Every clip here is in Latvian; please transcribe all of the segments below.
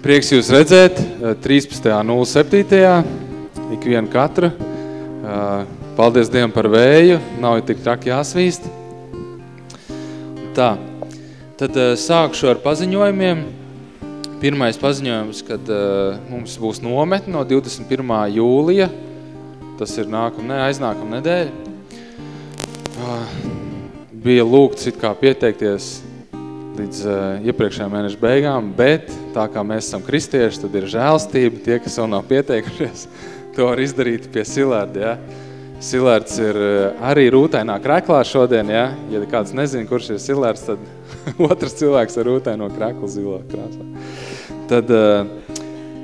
Prieks jūs redzēt 13.07. ikvienu katru. Paldies Dievam par vēju, nav jau tik traki jāsvīst. Tā, tad sākšu ar paziņojumiem. Pirmais paziņojums, kad mums būs nometne no 21. jūlija. Tas ir nākam, ne, aiznākam nedēļa. Bija lūgts it kā pieteikties līdz uh, iepriekšējā mēneša beigām, bet tā kā mēs esam kristieši, tad ir žēlstība, tie, kas vēl nav pieteikušies, to var izdarīt pie Silārda, ja. Silārds ir uh, arī rūtainā kreklā šodien, ja. Ja kāds nezina, kurš ir Silārds, tad otrs cilvēks ar rūtaino kreklu zilo krāsā. Tad uh,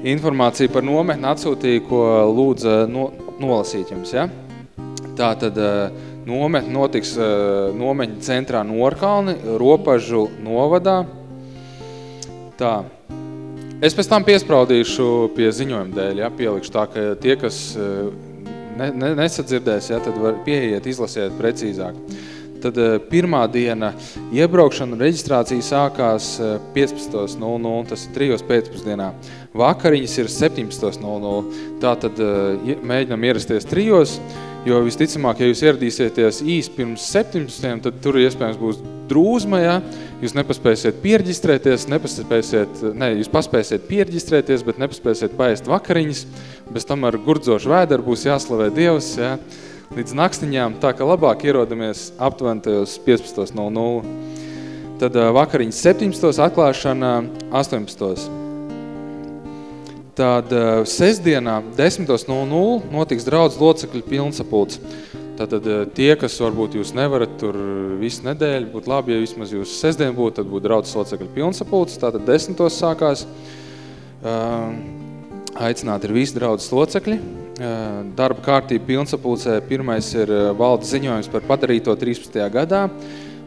informācija par nometni atsūtīja, ko lūdza no, nolasīt jums, ja. Tā tad uh, Nometne notiks uh, nomeņa centrā Norkalni, Ropažu novadā. Tā. Es pēc tam piespraudīšu pie ziņojuma dēļ, ja, pielikšu tā, ka tie, kas uh, ne, ne, nesadzirdēs, ja, tad var pieiet, izlasiet precīzāk. Tad uh, pirmā diena iebraukšana un reģistrācija sākās 15.00, tas ir 3. pēcpusdienā. Vakariņas ir 17.00, tātad mēģinam ierasties trijos, Jo visticamāk, ja jūs ieradīsieties īsti pirms 17, tad tur iespējams būs drūzma, ja? jūs nepaspēsiet pierģistrēties, nepaspēsiet, ne, jūs paspēsiet pierģistrēties, bet nepaspēsiet paēst vakariņas, bez tam ar gurdzošu vēderu būs jāslavē Dievs, ja? līdz nakstiņām, tā ka labāk ierodamies aptuveni tajos 15.00. Tad vakariņas 17. atklāšana 18. Tad uh, sestdienā 10.00 notiks draudz locekļu pilnsapulcs. Tātad uh, tie, kas varbūt jūs nevarat tur visu nedēļu, būtu labi, ja vismaz jūs sestdien būtu, tad būtu draudz locekļu pilnsapulcs. Tātad 10. sākās. Uh, aicināt ir visi draudzes locekļi. Darba kārtība pilnsapulcē pirmais ir valdes ziņojums par padarīto 13. gadā,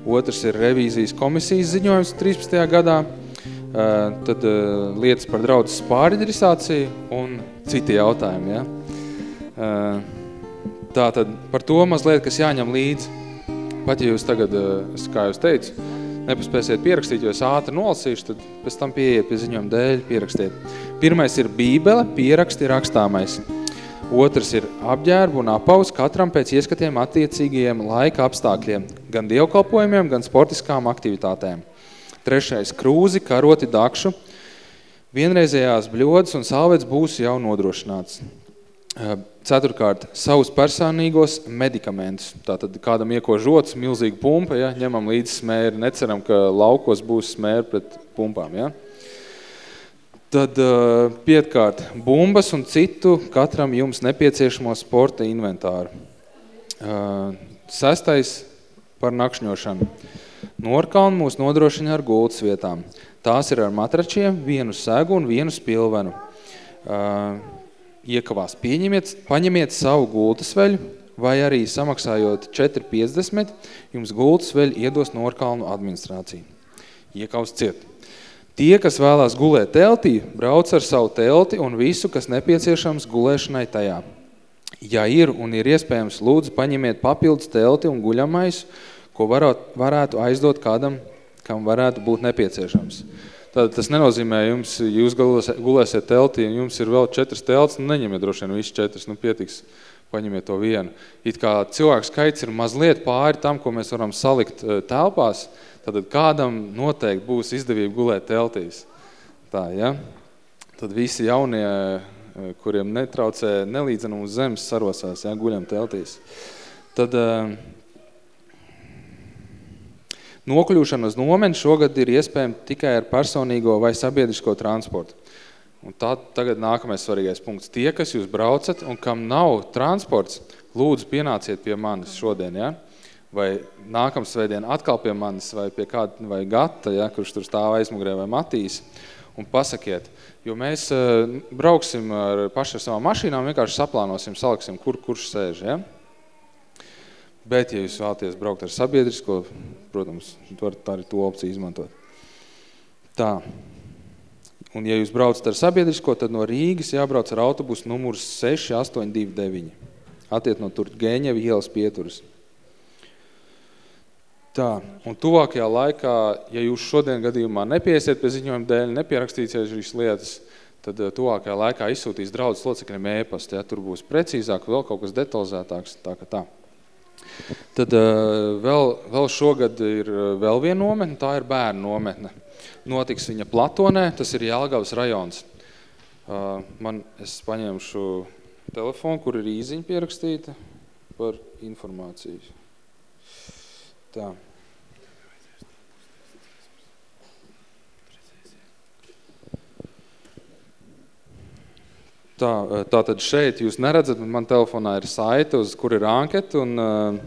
otrs ir revīzijas komisijas ziņojums 13. gadā, tad lietas par draudzes pāridrisāciju un citi jautājumi. Ja? Tā tad par to mazliet, kas jāņem līdzi. Pat ja jūs tagad, kā jūs teicu, nepaspēsiet pierakstīt, jo es ātri nolasīšu, tad pēc tam pieiet pie ziņojuma dēļ, pierakstiet. Pirmais ir bībele, pieraksti rakstāmais. Otrs ir apģērbu un apaus katram pēc ieskatiem attiecīgajiem laika apstākļiem, gan dievkalpojumiem, gan sportiskām aktivitātēm trešais krūzi, karoti dakšu, vienreizējās bļodas un salvets būs jau nodrošināts. Ceturkārt, savus personīgos medikamentus. Tātad kādam ieko žots, milzīga pumpa, ja, ņemam līdzi smēri, neceram, ka laukos būs smēri pret pumpām. Ja. Tad pietkārt, bumbas un citu katram jums nepieciešamo sporta inventāru. Sestais par nakšņošanu. Norkalni mūs nodrošina ar gultas vietām. Tās ir ar matračiem, vienu segu un vienu spilvenu. Uh, iekavās pieņemiet, paņemiet savu gultas veļu, vai arī samaksājot 4,50, jums gultas veļu iedos Norkalnu administrāciju. Iekavs ciet. Tie, kas vēlās gulēt teltī, brauc ar savu telti un visu, kas nepieciešams gulēšanai tajā. Ja ir un ir iespējams, lūdzu, paņemiet papildus telti un guļamais, ko varot, varētu aizdot kādam, kam varētu būt nepieciešams. Tātad tas nenozīmē, jums, jūs gulēsiet teltī un jums ir vēl četras telts, nu neņemiet droši vien visu četras, nu pietiks, paņemiet to vienu. It kā cilvēku skaits ir mazliet pāri tam, ko mēs varam salikt eh, telpās, tad kādam noteikti būs izdevība gulēt teltīs. Tā, ja? Tad visi jaunie, eh, kuriem netraucē nelīdzenumu zemes sarosās, ja, guļam teltīs. Tad, uh, Nokļūšana uz nomeni šogad ir iespējama tikai ar personīgo vai sabiedrisko transportu. Un tā tagad nākamais svarīgais punkts. Tie, kas jūs braucat un kam nav transports, lūdzu pienāciet pie manis šodien, ja? vai nākams svētdien atkal pie manis, vai pie kāda, vai Gata, ja? kurš tur stāv aizmugurē, vai Matīs, un pasakiet, jo mēs uh, brauksim ar paši ar savām mašīnām, vienkārši saplānosim, saliksim, kur kurš sēž, ja? Bet, ja jūs vēlaties braukt ar sabiedrisko, protams, varat arī to opciju izmantot. Tā. Un, ja jūs braucat ar sabiedrisko, tad no Rīgas jābrauc ar autobusu numurs 6829. Atiet no tur Gēņevi ielas pieturas. Tā, un tuvākajā laikā, ja jūs šodien gadījumā nepiesiet pie ziņojuma dēļ, nepierakstīsiet šīs lietas, tad eh, tuvākajā laikā izsūtīs draudzes locekļiem ēpastu, ja tur būs precīzāk, vēl kaut kas detalizētāks, tā ka tā. Tad eh, vēl, vēl šogad ir eh, vēl viena nometne, tā ir bērnu nometne. Notiks viņa Platonē, tas ir Jelgavas rajons. Man, es paņemšu telefonu, kur ir īziņa pierakstīta par informāciju. Tā. Tā, tā tad šeit jūs neredzat, bet man telefonā ir saite, uz kur ir anketa un uh,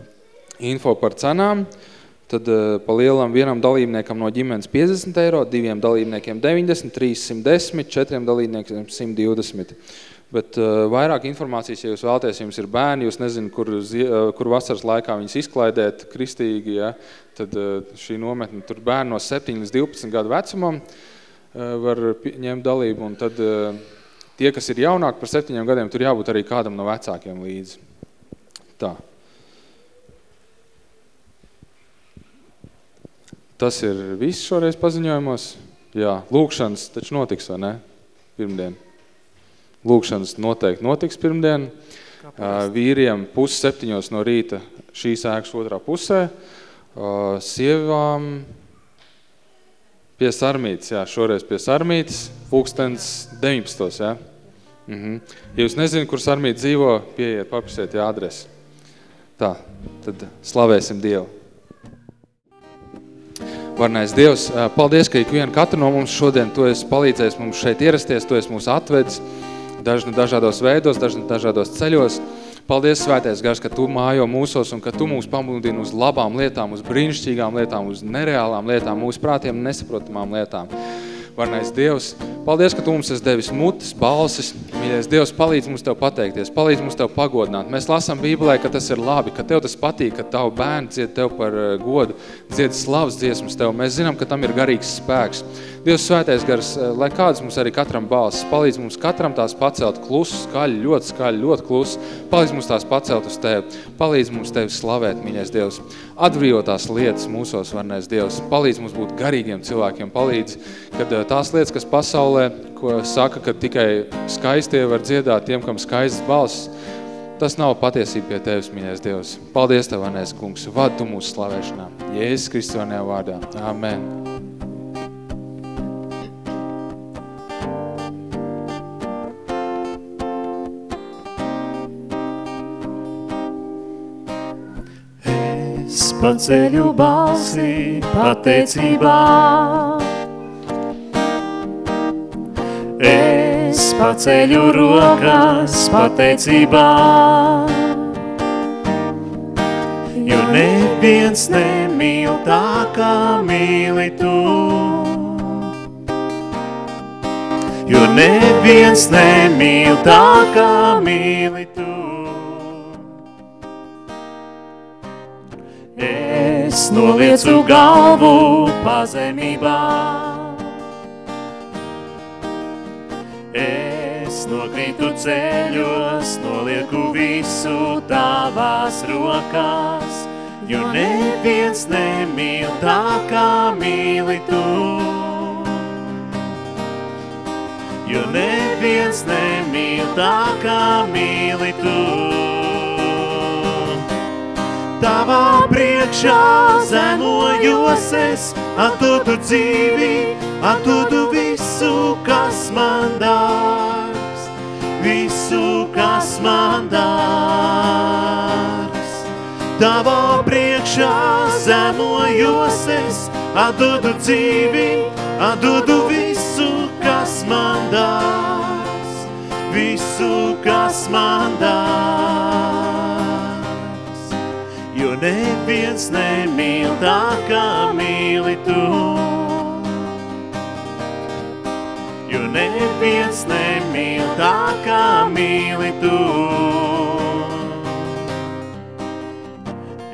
info par cenām. Tad uh, pa lielam vienam dalībniekam no ģimenes 50 eiro, diviem dalībniekiem 90, 310, četriem dalībniekiem 120. Bet uh, vairāk informācijas, ja jūs vēlaties, jums ir bērni, jūs nezinu, kur, uh, kur vasaras laikā viņus izklaidēt kristīgi, ja, tad uh, šī nometne, tur bērni no 7 līdz 12 gadu vecumam uh, var ņemt dalību, un tad uh, tie, kas ir jaunāki par 7 gadiem, tur jābūt arī kādam no vecākiem līdzi. Tā. Tas ir viss šoreiz paziņojumos. Jā, lūkšanas taču notiks, vai ne? Pirmdien. Lūkšanas noteikti notiks pirmdien. Vīriem pus septiņos no rīta šīs ēkas otrā pusē. Sievām pie sarmītes, jā, šoreiz pie sarmītes, pulkstens 19. Jā. Mhm. Ja jūs nezinu, kur sarmīte dzīvo, pieiet, paprasiet, jā, adresi. Tā, tad slavēsim Dievu. Varnais Dievs, paldies, ka ikvienu katru no mums šodien tu esi palīdzējis mums šeit ierasties, tu esi mūs atvedis dažni dažādos veidos, dažni dažādos ceļos. Paldies, Svētais Gars, ka Tu mājo mūsos un ka Tu mūs pamudini uz labām lietām, uz brīnišķīgām lietām, uz nereālām lietām, mūsu prātiem nesaprotamām lietām varnais Dievs. Paldies, ka Tu mums esi devis mutes, balsis. Mīļais Dievs, palīdz mums Tev pateikties, palīdz mums Tev pagodināt. Mēs lasām Bībelē, ka tas ir labi, ka Tev tas patīk, ka Tavu bērni dzied Tev par eh, godu, dzied slavas dziesmas Tev. Mēs zinām, ka tam ir garīgs spēks. Dievs svētais gars, eh, lai kāds mums arī katram balsis, palīdz mums katram tās pacelt klusu, skaļi, ļoti skaļi, ļoti klusu, palīdz mums tās pacelt uz Tevi, palīdz mums Tevi slavēt, mīļais Dievs. Atbrīvotās lietas mūsos, varnais Dievs, palīdz mums būt garīgiem cilvēkiem, palīdz, kad eh, tās lietas, kas pasaulē, ko saka, ka tikai skaistie var dziedāt tiem, kam skaistas balsis, tas nav patiesība pie Tevis, mīļais Dievs. Paldies Tev, Anēs kungs, vadu mūsu slavēšanā. Jēzus Kristonajā vārdā. Amen. Paceļu balsi pateicībā. Es paceļu rokas pateicībā, jo neviens nemīl tā, kā mīli tu. Jo neviens nemīl tā, kā mīli tu. Es noliecu galvu pazemībā. Es nokrītu ceļos, nolieku visu tavās rokās, jo neviens nemīl tā, kā mīli tu. Jo neviens nemīl tā, kā mīli tu tavā priekšā zemojos es, atdodu dzīvi, atdodu visu, kas man dārgs, visu, kas man dārgs. Tavā priekšā zemojos es, atdodu dzīvi, atdodu visu, kas man dārgs, visu, kas man dārgs neviens nemīl tā, kā mīli tu. Jo neviens nemīl tā, kā mīli tu.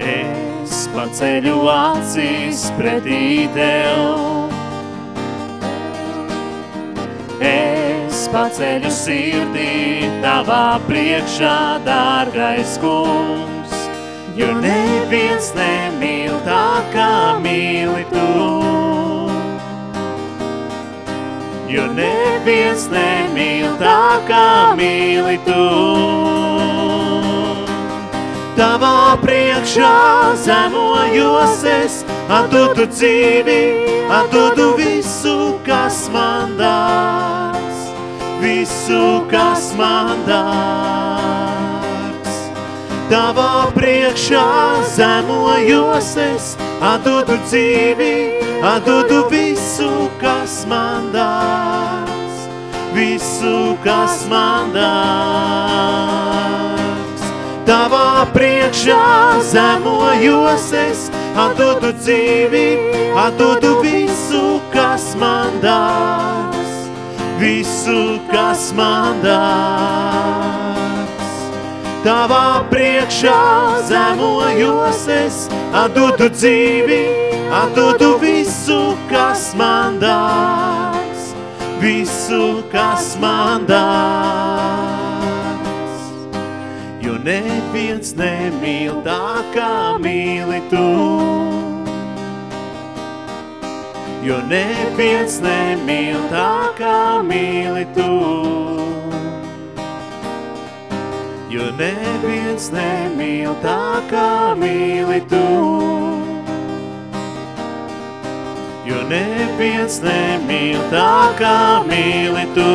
Es paceļu acis pretī tev. Es paceļu sirdī tavā priekšā, dārgais kungs jo neviens nemīl tā, kā mīli tu. Jo neviens nemīl tā, kā mīli tu. Tavā priekšā zemojos es, atdodu dzīvi, atdodu visu, kas man dārgs, visu, kas man dārgs. Tavā priekšā zemojos es, atdodu dzīvi, atdodu visu, kas man dārgs, visu, kas man dārgs. Tavā priekšā zemojos es, atdodu dzīvi, atdodu visu, kas man dārgs, visu, kas man dārgs. Tavā priekšā zemojos es, atdodu dzīvi, atdodu visu, kas man dārgs, visu, kas man dārgs. Jo neviens nemīl tā, kā mīli tu. Jo neviens nemīl tā, kā mīli tu. Jo neviens nemīl tā, kā mīli tu. Jo neviens nemīl tā, kā mīli tu.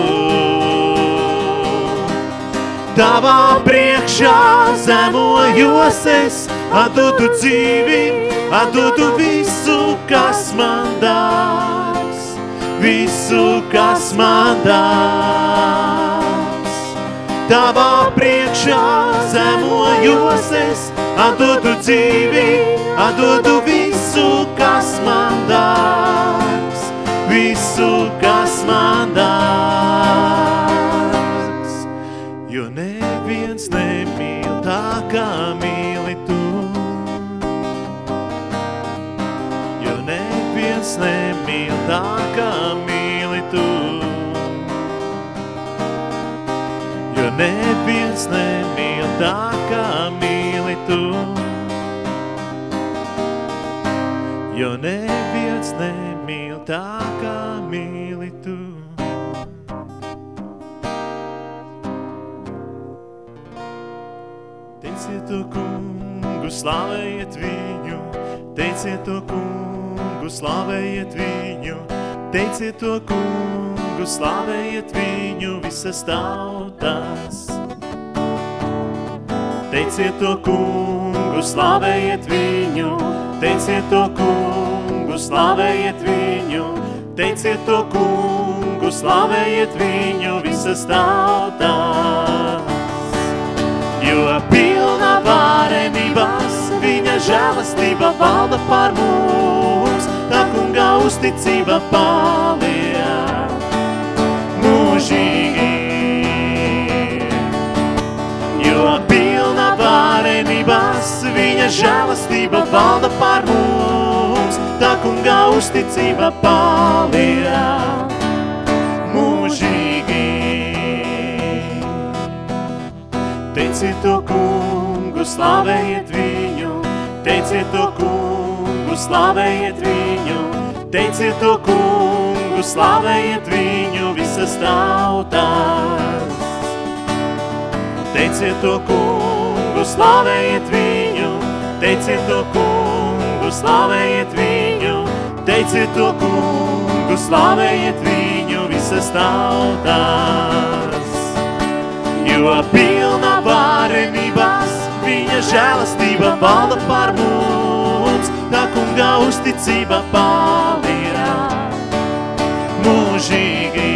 Tavā priekšā zemojos es, atdodu dzīvi, atdodu visu, kas man dārgs, visu, kas man dārgs. Tavā priekšā zemojos es, atdodu dzīvi, atdodu visu, kas man dārgs, visu, kas man dārgs. Neviens nemīl tā, kā mīli tu. Jo neviens nemīl tā, kā mīli tu. Teiciet to kungu, slavējiet viņu, teiciet to kungu, slavējiet viņu, teiciet to kungu, slavējiet viņu visas tautas. Teiciet to kungu, slavējiet viņu, teiciet to kungu, slavējiet viņu, teiciet to kungu, slavējiet viņu visas tautas. Jo pilna varenības viņa žēlastība valda par mums, tā kunga uzticība paliek mūžīgi. Varenības viņa žēlastība valda par mums, tā kunga uzticība paliek mūžīgi. Teiciet to kungu, slavējiet viņu, teiciet to kungu, slavējiet viņu, teiciet to kungu, slavējiet viņu visas tautas. Teiciet to kungu, slavējiet viņu, teiciet to kungu, slavējiet viņu, teiciet to kungu, slavējiet viņu visas tautas. Jo pilna varenības viņa žēlastība valda par mums, tā kunga uzticība paliek mūžīgi.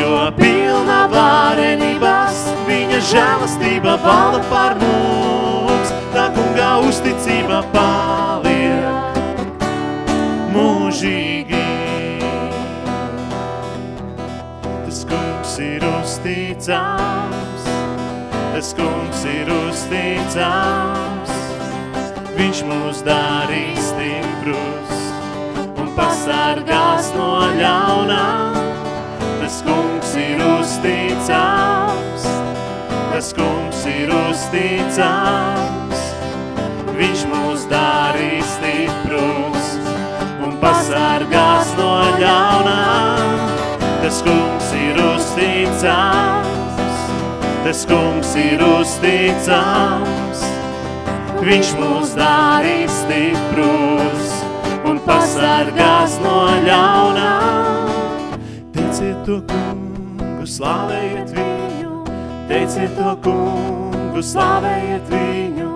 Jo pilna varenības viņa žēlastība valda par mums, tā kunga uzticība paliek mūžīgi. Tas kungs ir uzticams, tas kungs ir uzticams, viņš mūs darīs stiprus un pasargās no ļaunā. Tas kungs ir uzticams, tas kungs ir uzticams. Viņš mūs darīs stiprus un pasargās no ļaunā. Tas kungs ir uzticams, tas kungs ir uzticams. Viņš mūs darīs stiprus un pasargās no ļaunā. Teiciet to kungu, slavējiet viņu, teiciet to kungu, slavējiet viņu,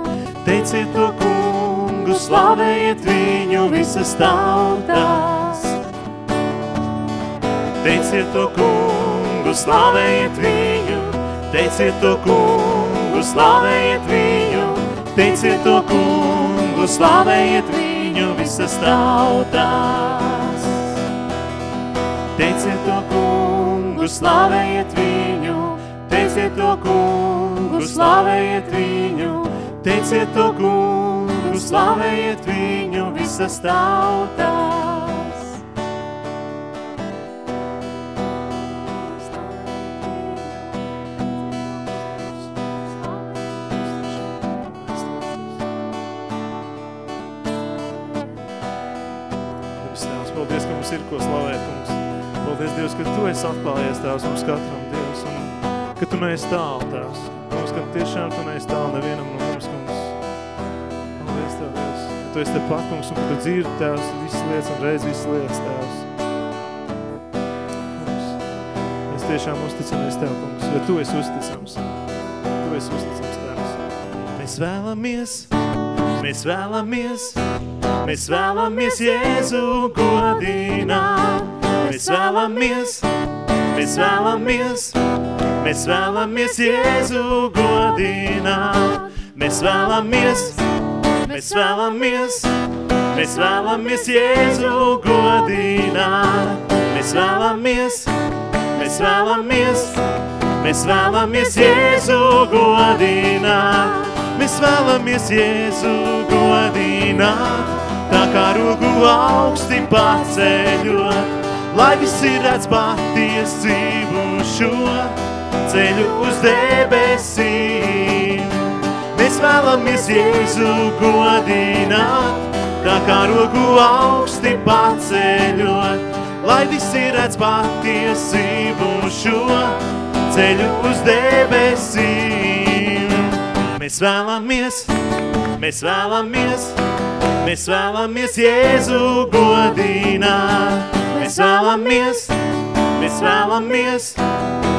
teiciet to kungu, slavējiet viņu visas tautas. Teiciet to kungu, slavējiet viņu, teiciet to kungu, slavējiet viņu, teiciet to kungu, slavējiet viņu visas tautas. Teiciet to kungu, slavējiet viņu, teiciet to kungu, slavējiet viņu, teiciet to kungu, slavējiet viņu visas Tēvs, paldies, ka mums ir ko slavēt, kungs. Paldies, Dievs, ka Tu esi atklājies, Tēvs, mums un ka Tu neesi tālu, Tēvs. Kungs, ka tiešām Tu neesi tālu nevienam no mums, kungs. Paldies, Tev, Dievs, ka Tu esi te pat, kungs, un ka Tu dzirdi, Tēvs, visas lietas un reiz visas lietas, Tēvs. Kungs, mēs tiešām uzticamies Tev, kungs, jo Tu esi uzticams. Tu esi uzticams, Tēvs. Mēs vēlamies, mēs vēlamies, mēs vēlamies Jēzu godināt. Mēs vēlamies, mēs vēlamies, mēs vēlamies Jēzu godināt. Mēs vēlamies, mēs vēlamies, mēs vēlamies Jēzu godināt. Mēs vēlamies, mēs vēlamies, mēs vēlamies Jēzu godināt. Mēs vēlamies Jēzu godināt, tā kā rogu augsti paceļot, lai visi redz patiesību šo ceļu uz debesīm. Mēs vēlamies Jēzu godināt, kā rogu augsti paceļot, lai visi redz patiesību šo ceļu uz debesīm. Mēs vēlamies, mēs vēlamies, mēs vēlamies Jēzu godināt. Mēs vēlamies, mēs vēlamies, mēs vēlamies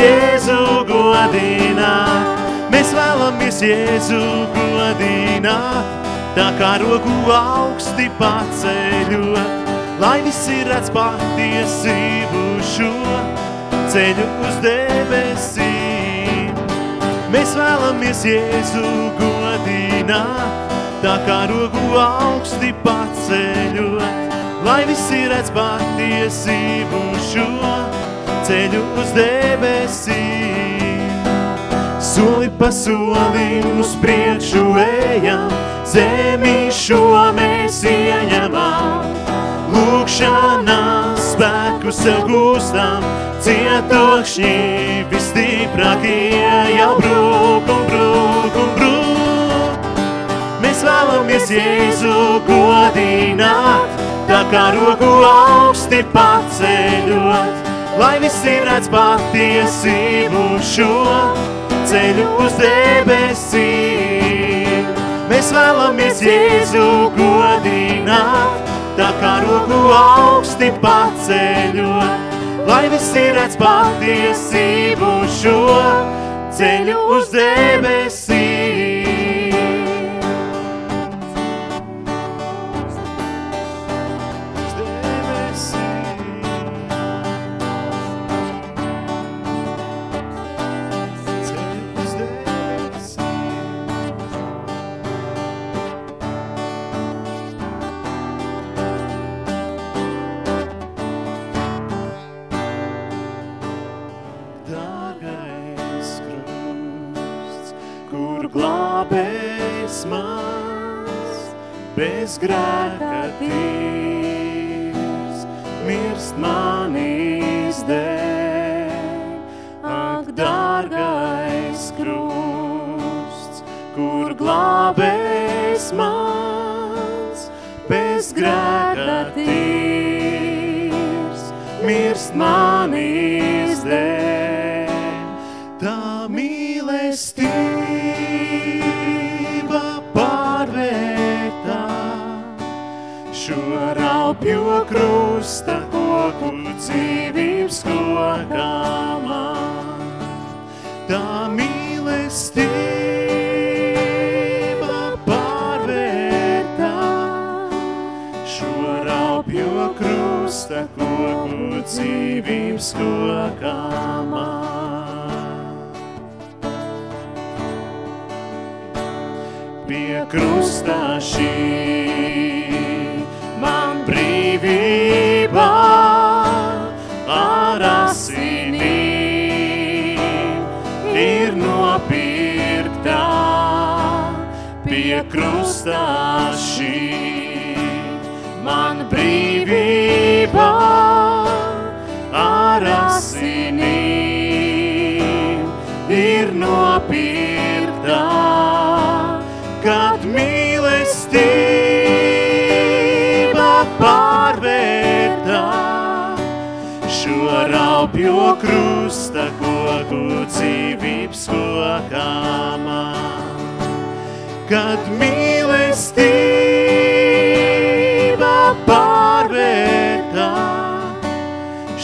Jēzu godināt. Mēs vēlamies Jēzu godināt, tā kā rogu augsti paceļot, lai visi redz patiesību šo ceļu uz debesīm. Mēs vēlamies Jēzu godināt, tā kā rogu augsti paceļot, lai visi redz patiesību šo ceļu uz debesīm. Soli pa solim uz priekšu ejam, zemi šo mēs ieņemam. Lūkšanā spēku sev gūstam, cietokšņi visstiprākie jau brūk un brūk un brūk. Mēs vēlamies Jēzu godināt, tā kā rogu augsti paceļot, lai visi redz patiesību šo ceļu uz debesīm. Mēs vēlamies Jēzu godināt, tā kā rogu augsti paceļot, lai visi redz patiesību šo ceļu uz debesīm. Bez grēka dzīvības kokā man. Pie krusta šī man brīvībā ar asinīm ir nopirktā. Pie krusta krusta koku dzīvības kokā man. Kad mīlestība pārvērtā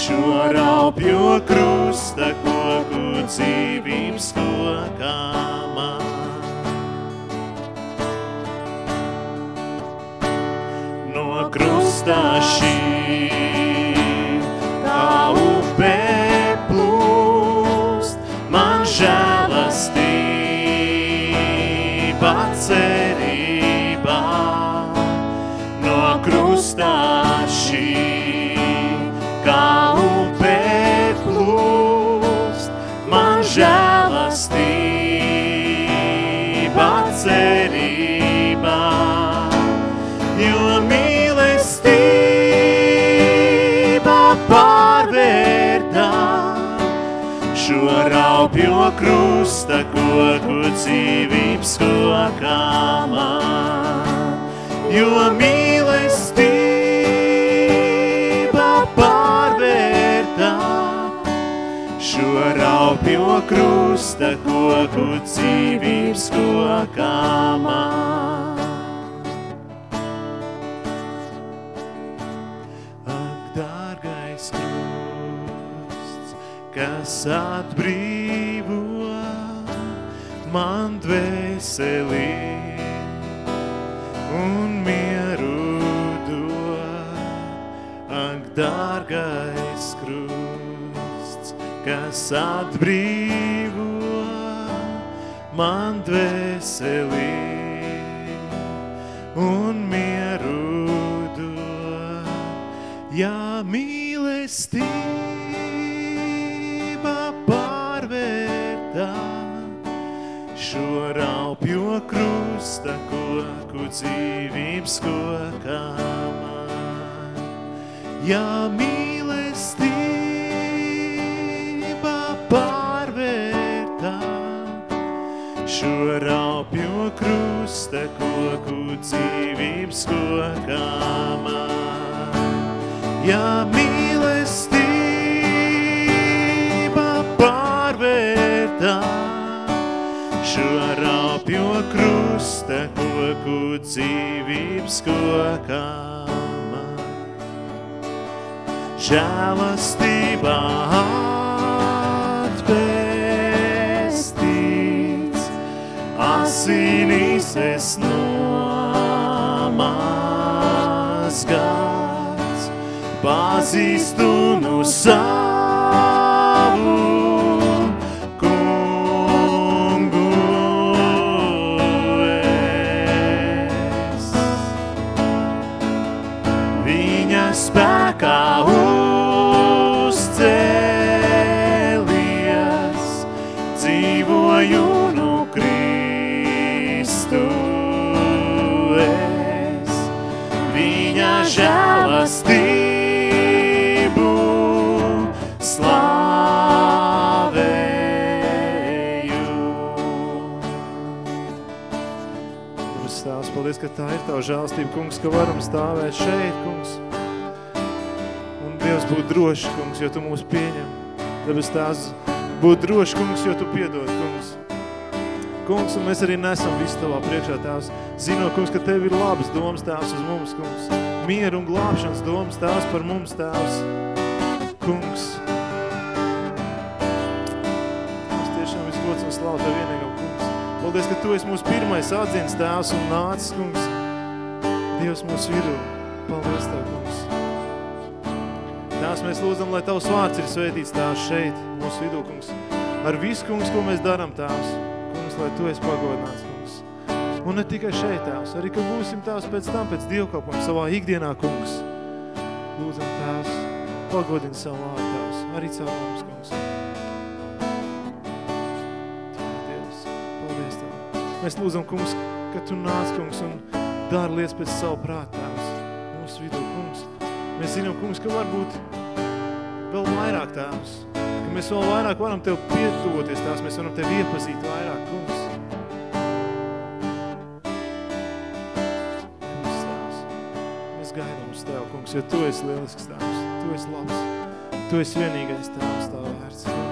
šo raupjo krusta koku dzīvības kokā man. no krusta šī krusta koku dzīvības kokā man. Jo mīlestība pārvērtā šo raupjo krusta koku dzīvības kokā man. Ak, dārgais krusts, kas atbrīvo man dvēseli un mieru dod. Ak, dārgais krusts, kas atbrīvo man dvēseli un mieru dod. Ja mīlestība šo raupjo krusta koku dzīvības kokā man. Ja mīlestība pārvērtā šo raupjo krusta koku dzīvības kokā man. Ja mīlestība šo raupjo krusta koku dzīvības kokā man. Žēlastībā atpestīts, asinīs es nomazgāts, pazīstu nu savu ka tā ir Tava žēlstība, kungs, ka varam stāvēt šeit, kungs. Un Dievs būt droši, kungs, jo Tu mūs pieņem. Debes tās būt droši, kungs, jo Tu piedod, kungs. Kungs, un mēs arī nesam visu Tavā priekšā, Tēvs. Zinot, kungs, ka Tev ir labas domas, Tēvs, uz mums, kungs. Mieru un glābšanas domas, Tēvs, par mums, Tēvs. Kungs. Paldies, ka Tu esi mūsu pirmais atzīns, Tēvs, un nācis, kungs. Dievs mūsu vidū. Paldies Tev, kungs. Tēvs, mēs lūdzam, lai Tavs vārds ir svētīts Tēvs šeit, mūsu vidū, kungs. Ar visu, kungs, ko mēs daram, Tēvs. Kungs, lai Tu esi pagodināts, kungs. Un ne tikai šeit, Tēvs, arī, ka būsim Tēvs pēc tam, pēc dievkalpojuma savā ikdienā, kungs. Lūdzam, Tēvs, pagodini savu vārdu, Tēvs, arī caur mums, kungs. Mēs lūdzam, kungs, ka Tu nāc, kungs, un dari lietas pēc savu prātu, Tēvs, mūsu vidū, kungs. Mēs zinām, kungs, ka varbūt vēl vairāk, Tēvs, ka mēs vēl vairāk varam Tev pietuvoties, Tēvs, mēs varam Tev iepazīt vairāk, kungs. Kungs, Tēvs, mēs gaidām uz Tev, kungs, jo Tu esi lielisks, Tēvs, Tu esi labs, Tu esi vienīgais Tēvs, Tā vērts, kungs.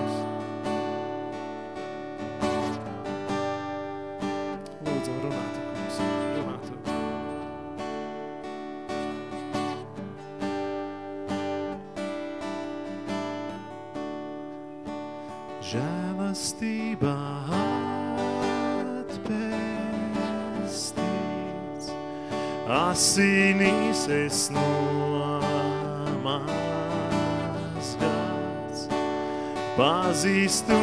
Pazīstu nu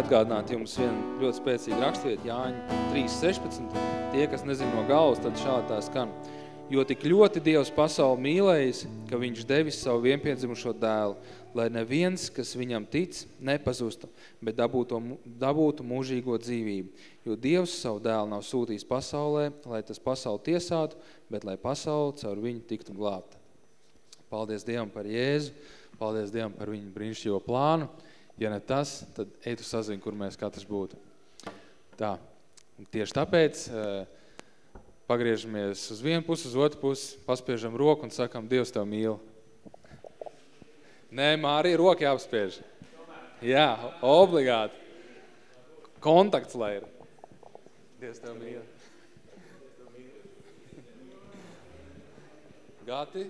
atgādināt jums vienu ļoti spēcīgu rakstvietu, Jāņa 3.16. Tie, kas nezin no galvas, tad šādi tā skan. Jo tik ļoti Dievs pasauli mīlējis, ka viņš devis savu vienpiedzimušo dēlu, lai neviens, kas viņam tic, nepazustu, bet dabūtu, dabūtu mūžīgo dzīvību. Jo Dievs savu dēlu nav sūtījis pasaulē, lai tas pasauli tiesātu, bet lai pasauli caur viņu tiktu glābta. Paldies Dievam par Jēzu, paldies Dievam par viņu brīnišķīgo plānu. Ja ne tas, tad ej tu sazini, kur mēs katrs būtu. Tā, un tieši tāpēc eh, pagriežamies uz vienu pusi, uz otru pusi, paspiežam roku un sakam, Dievs tev mīl. Nē, Mārija, roka jāapspiež. Jā, obligāti. Kontakts, lai ir. Dievs tev mīl. Gati?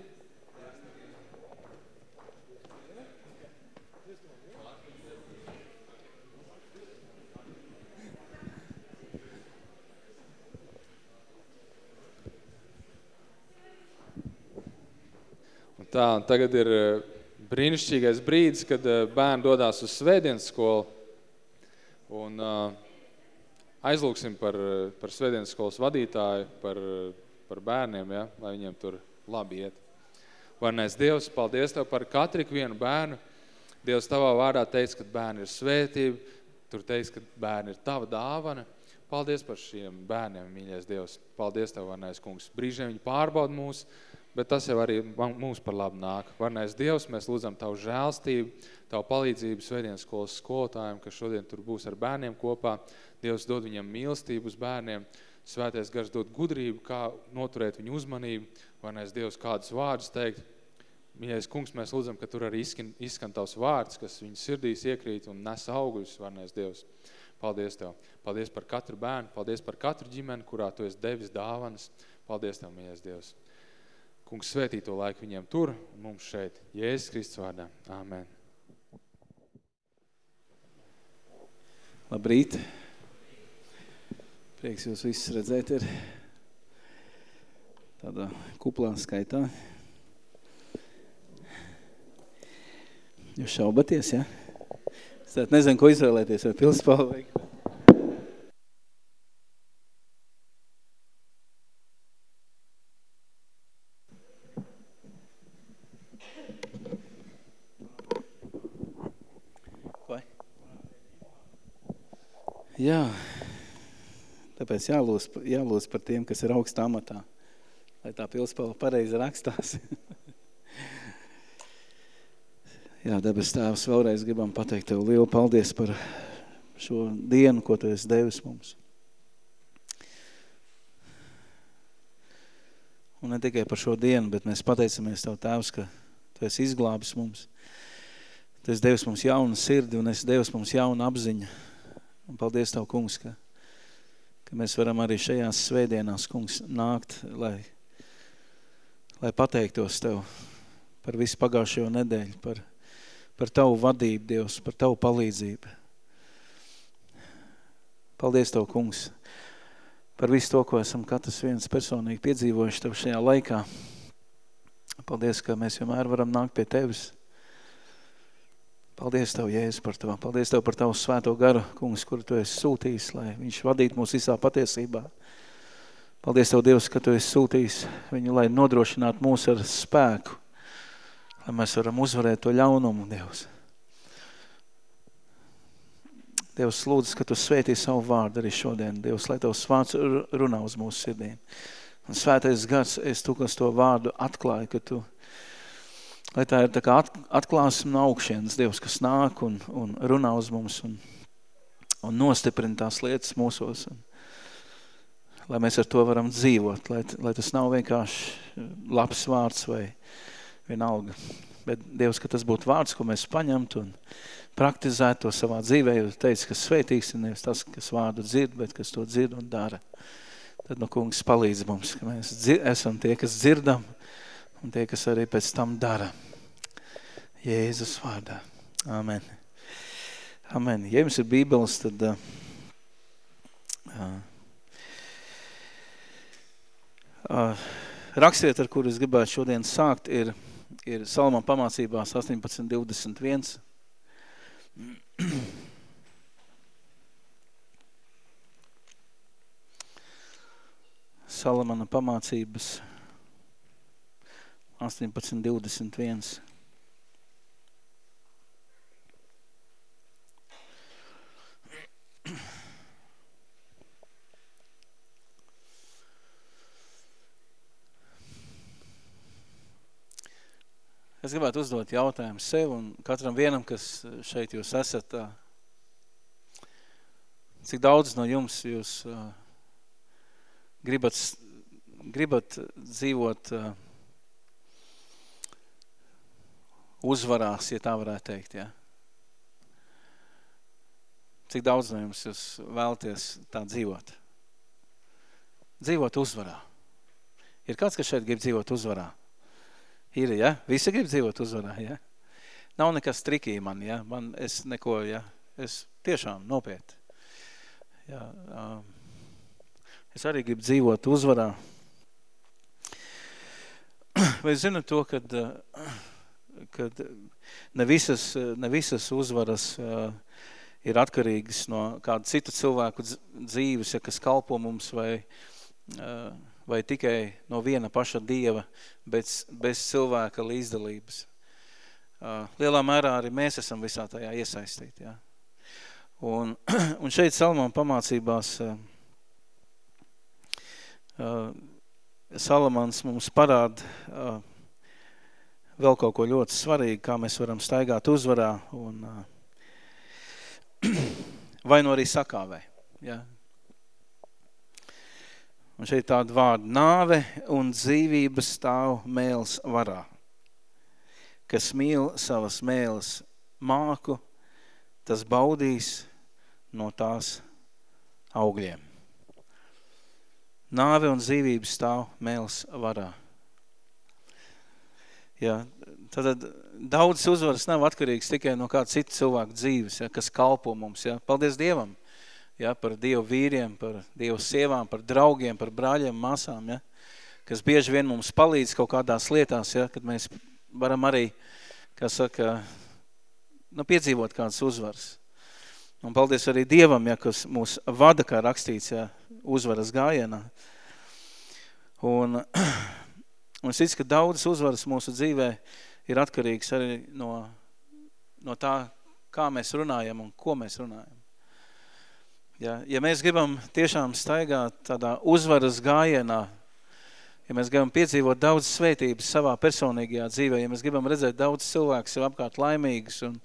Tā, tagad ir eh, brīnišķīgais brīdis, kad eh, bērni dodās uz svētdienas skolu. Un uh, aizlūksim par, eh, par svētdienas skolas vadītāju, par, par bērniem, ja, lai viņiem tur labi iet. Varnais Dievs, paldies Tev par katru vienu bērnu. Dievs Tavā vārdā teica, ka bērni ir svētība, tur teica, ka bērni ir Tava dāvana. Paldies par šiem bērniem, mīļais Dievs. Paldies Tev, Varnais kungs. Brīžiem viņi pārbauda mūs, bet tas jau arī mums par labu nāk. Varnais Dievs, mēs lūdzam Tavu žēlstību, Tavu palīdzību svētdienas skolas skolotājiem, kas šodien tur būs ar bērniem kopā. Dievs dod viņam mīlestību uz bērniem. Svētais gars dod gudrību, kā noturēt viņu uzmanību. Varnais Dievs kādus vārdus teikt. Mīļais kungs, mēs lūdzam, ka tur arī izskan, izskan tavs vārds, kas viņu sirdīs iekrīt un nes augļus, varnais Dievs. Paldies Tev. Paldies par katru bērnu, paldies par katru ģimeni, kurā Tu esi devis dāvanas. Paldies Tev, mīļais Dievs. Kungs svētī to laiku viņiem tur mums šeit. Jēzus Kristus vārdā. Āmen. Labrīt! Prieks jūs visus redzēt ir tādā kuplā skaitā. Jūs šaubaties, ja? Es nezinu, ko izvēlēties, vai pilspālu Jā, tāpēc jālūs, jālūs par tiem, kas ir augstā amatā, lai tā pilspala pareizi rakstās. Jā, debes tēvs, vēlreiz gribam pateikt Tev lielu paldies par šo dienu, ko Tu esi devis mums. Un ne tikai par šo dienu, bet mēs pateicamies Tev tēvs, ka Tu esi izglābis mums. Tu esi devis mums jaunu sirdi un esi devis mums jaunu apziņu. Un paldies Tev, kungs, ka, ka mēs varam arī šajās svētdienās, kungs, nākt, lai, lai pateiktos Tev par visu pagājušo nedēļu, par, par Tavu vadību, Dievs, par Tavu palīdzību. Paldies Tev, kungs, par visu to, ko esam katrs viens personīgi piedzīvojuši Tev šajā laikā. Paldies, ka mēs vienmēr varam nākt pie Tevis. Paldies Tev, Jēzus, par to. Paldies Tev par Tavu svēto garu, kungs, kuru Tu esi sūtījis, lai viņš vadītu mūs visā patiesībā. Paldies Tev, Dievs, ka Tu esi sūtījis viņu, lai nodrošinātu mūs ar spēku, lai mēs varam uzvarēt to ļaunumu, Dievs. Dievs, lūdzu, ka Tu svētī savu vārdu arī šodien. Dievs, lai Tavs vārds runā uz mūsu sirdīm. Un svētais gars, es Tu, kas to vārdu atklāju, ka Tu, lai tā ir tā kā atklāsme no augšienes, Dievs, kas nāk un, un runā uz mums un, un nostiprina tās lietas mūsos. Un, lai mēs ar to varam dzīvot, lai, lai tas nav vienkārši labs vārds vai vienalga. Bet Dievs, ka tas būtu vārds, ko mēs paņemtu un praktizētu to savā dzīvē, jo teica, ka svētīgs ir nevis tas, kas vārdu dzird, bet kas to dzird un dara. Tad, nu, kungs palīdz mums, ka mēs dzir, esam tie, kas dzirdam un tie, kas arī pēc tam dara. Jēzus vārdā. Amen. Amen. Ja jums ir bībeles, tad uh, uh, uh, rakstiet, ar kuru es gribētu šodien sākt, ir, ir Salman pamācībās 18.21. Salamana pamācības 18.21. Es gribētu uzdot jautājumu sev un katram vienam, kas šeit jūs esat. Cik daudz no jums jūs gribat, gribat dzīvot uzvarās, ja tā varētu teikt, ja? Cik daudz no jums jūs vēlaties tā dzīvot? Dzīvot uzvarā. Ir kāds, kas šeit grib dzīvot uzvarā? Ir, ja? Visi grib dzīvot uzvarā, ja? Nav nekas trikī man, ja? Man, es neko, ja? Es tiešām nopietni. Ja, um, es arī gribu dzīvot uzvarā. Vai zinu to, kad, kad ne, visas, ne visas uzvaras uh, ir atkarīgas no kāda cita cilvēku dzīves, ja, kas kalpo mums vai vai tikai no viena paša Dieva, bez, bez cilvēka līdzdalības. Lielā mērā arī mēs esam visā tajā iesaistīti. Ja? Un, un šeit Salmām pamācībās Salamans mums parāda vēl kaut ko ļoti svarīgi, kā mēs varam staigāt uzvarā un vai no arī sakāvē. Ja? Un šeit tāda vārda nāve un dzīvība stāv mēls varā. Kas mīl savas mēles māku, tas baudīs no tās augļiem. Nāve un dzīvība stāv mēls varā. Ja, tad daudz uzvaras nav atkarīgs tikai no kāda cita cilvēka dzīves, ja, kas kalpo mums. Ja. Paldies Dievam ja, par Dievu vīriem, par Dievu sievām, par draugiem, par brāļiem, māsām, ja, kas bieži vien mums palīdz kaut kādās lietās, ja, kad mēs varam arī, kā saka, nu, piedzīvot kādas uzvaras. Un paldies arī Dievam, ja, kas mūs vada, kā rakstīts, ja, uzvaras gājienā. Un Un es ticu, ka daudzas uzvaras mūsu dzīvē ir atkarīgs arī no, no tā, kā mēs runājam un ko mēs runājam. Ja, ja mēs gribam tiešām staigāt tādā uzvaras gājienā, ja mēs gribam piedzīvot daudz svētības savā personīgajā dzīvē, ja mēs gribam redzēt daudz cilvēkus sev apkārt laimīgus un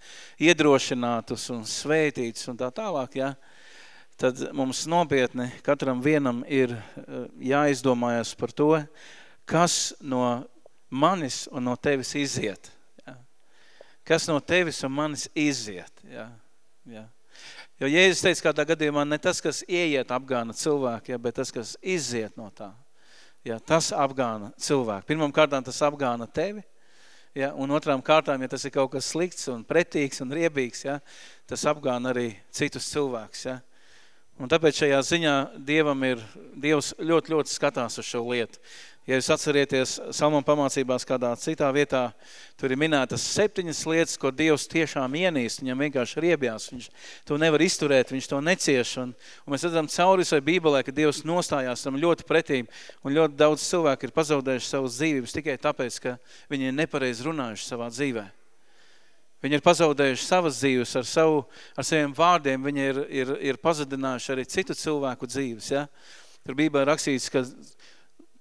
iedrošinātus un svētītus un tā tālāk, ja, tad mums nopietni katram vienam ir eh, jāizdomājas par to, kas no manis un no tevis iziet. Ja? Kas no tevis un manis iziet. Ja? Ja? Jo Jēzus teica kādā gadījumā ne tas, kas ieiet apgāna cilvēku, ja, bet tas, kas iziet no tā. Ja, tas apgāna cilvēku. Pirmam kārtām tas apgāna tevi, ja, un otrām kārtām, ja tas ir kaut kas slikts un pretīgs un riebīgs, ja, tas apgāna arī citus cilvēkus. Ja. Un tāpēc šajā ziņā Dievam ir, Dievs ļoti, ļoti skatās uz šo lietu. Ja jūs atcerieties Salmon pamācībās kādā citā vietā, tur ir minētas septiņas lietas, ko Dievs tiešām ienīst, viņam vienkārši riebjās, viņš to nevar izturēt, viņš to necieš, un, un mēs redzam cauri visai Bībelē, ka Dievs nostājās tam ļoti pretīm, un ļoti daudz cilvēku ir pazaudējuši savas dzīvības tikai tāpēc, ka viņi ir nepareizi runājuši savā dzīvē. Viņi ir pazaudējuši savas dzīves ar, savu, ar saviem vārdiem, viņi ir, ir, ir pazudinājuši arī citu cilvēku dzīves. Ja? Tur Bībelē rakstīts, ka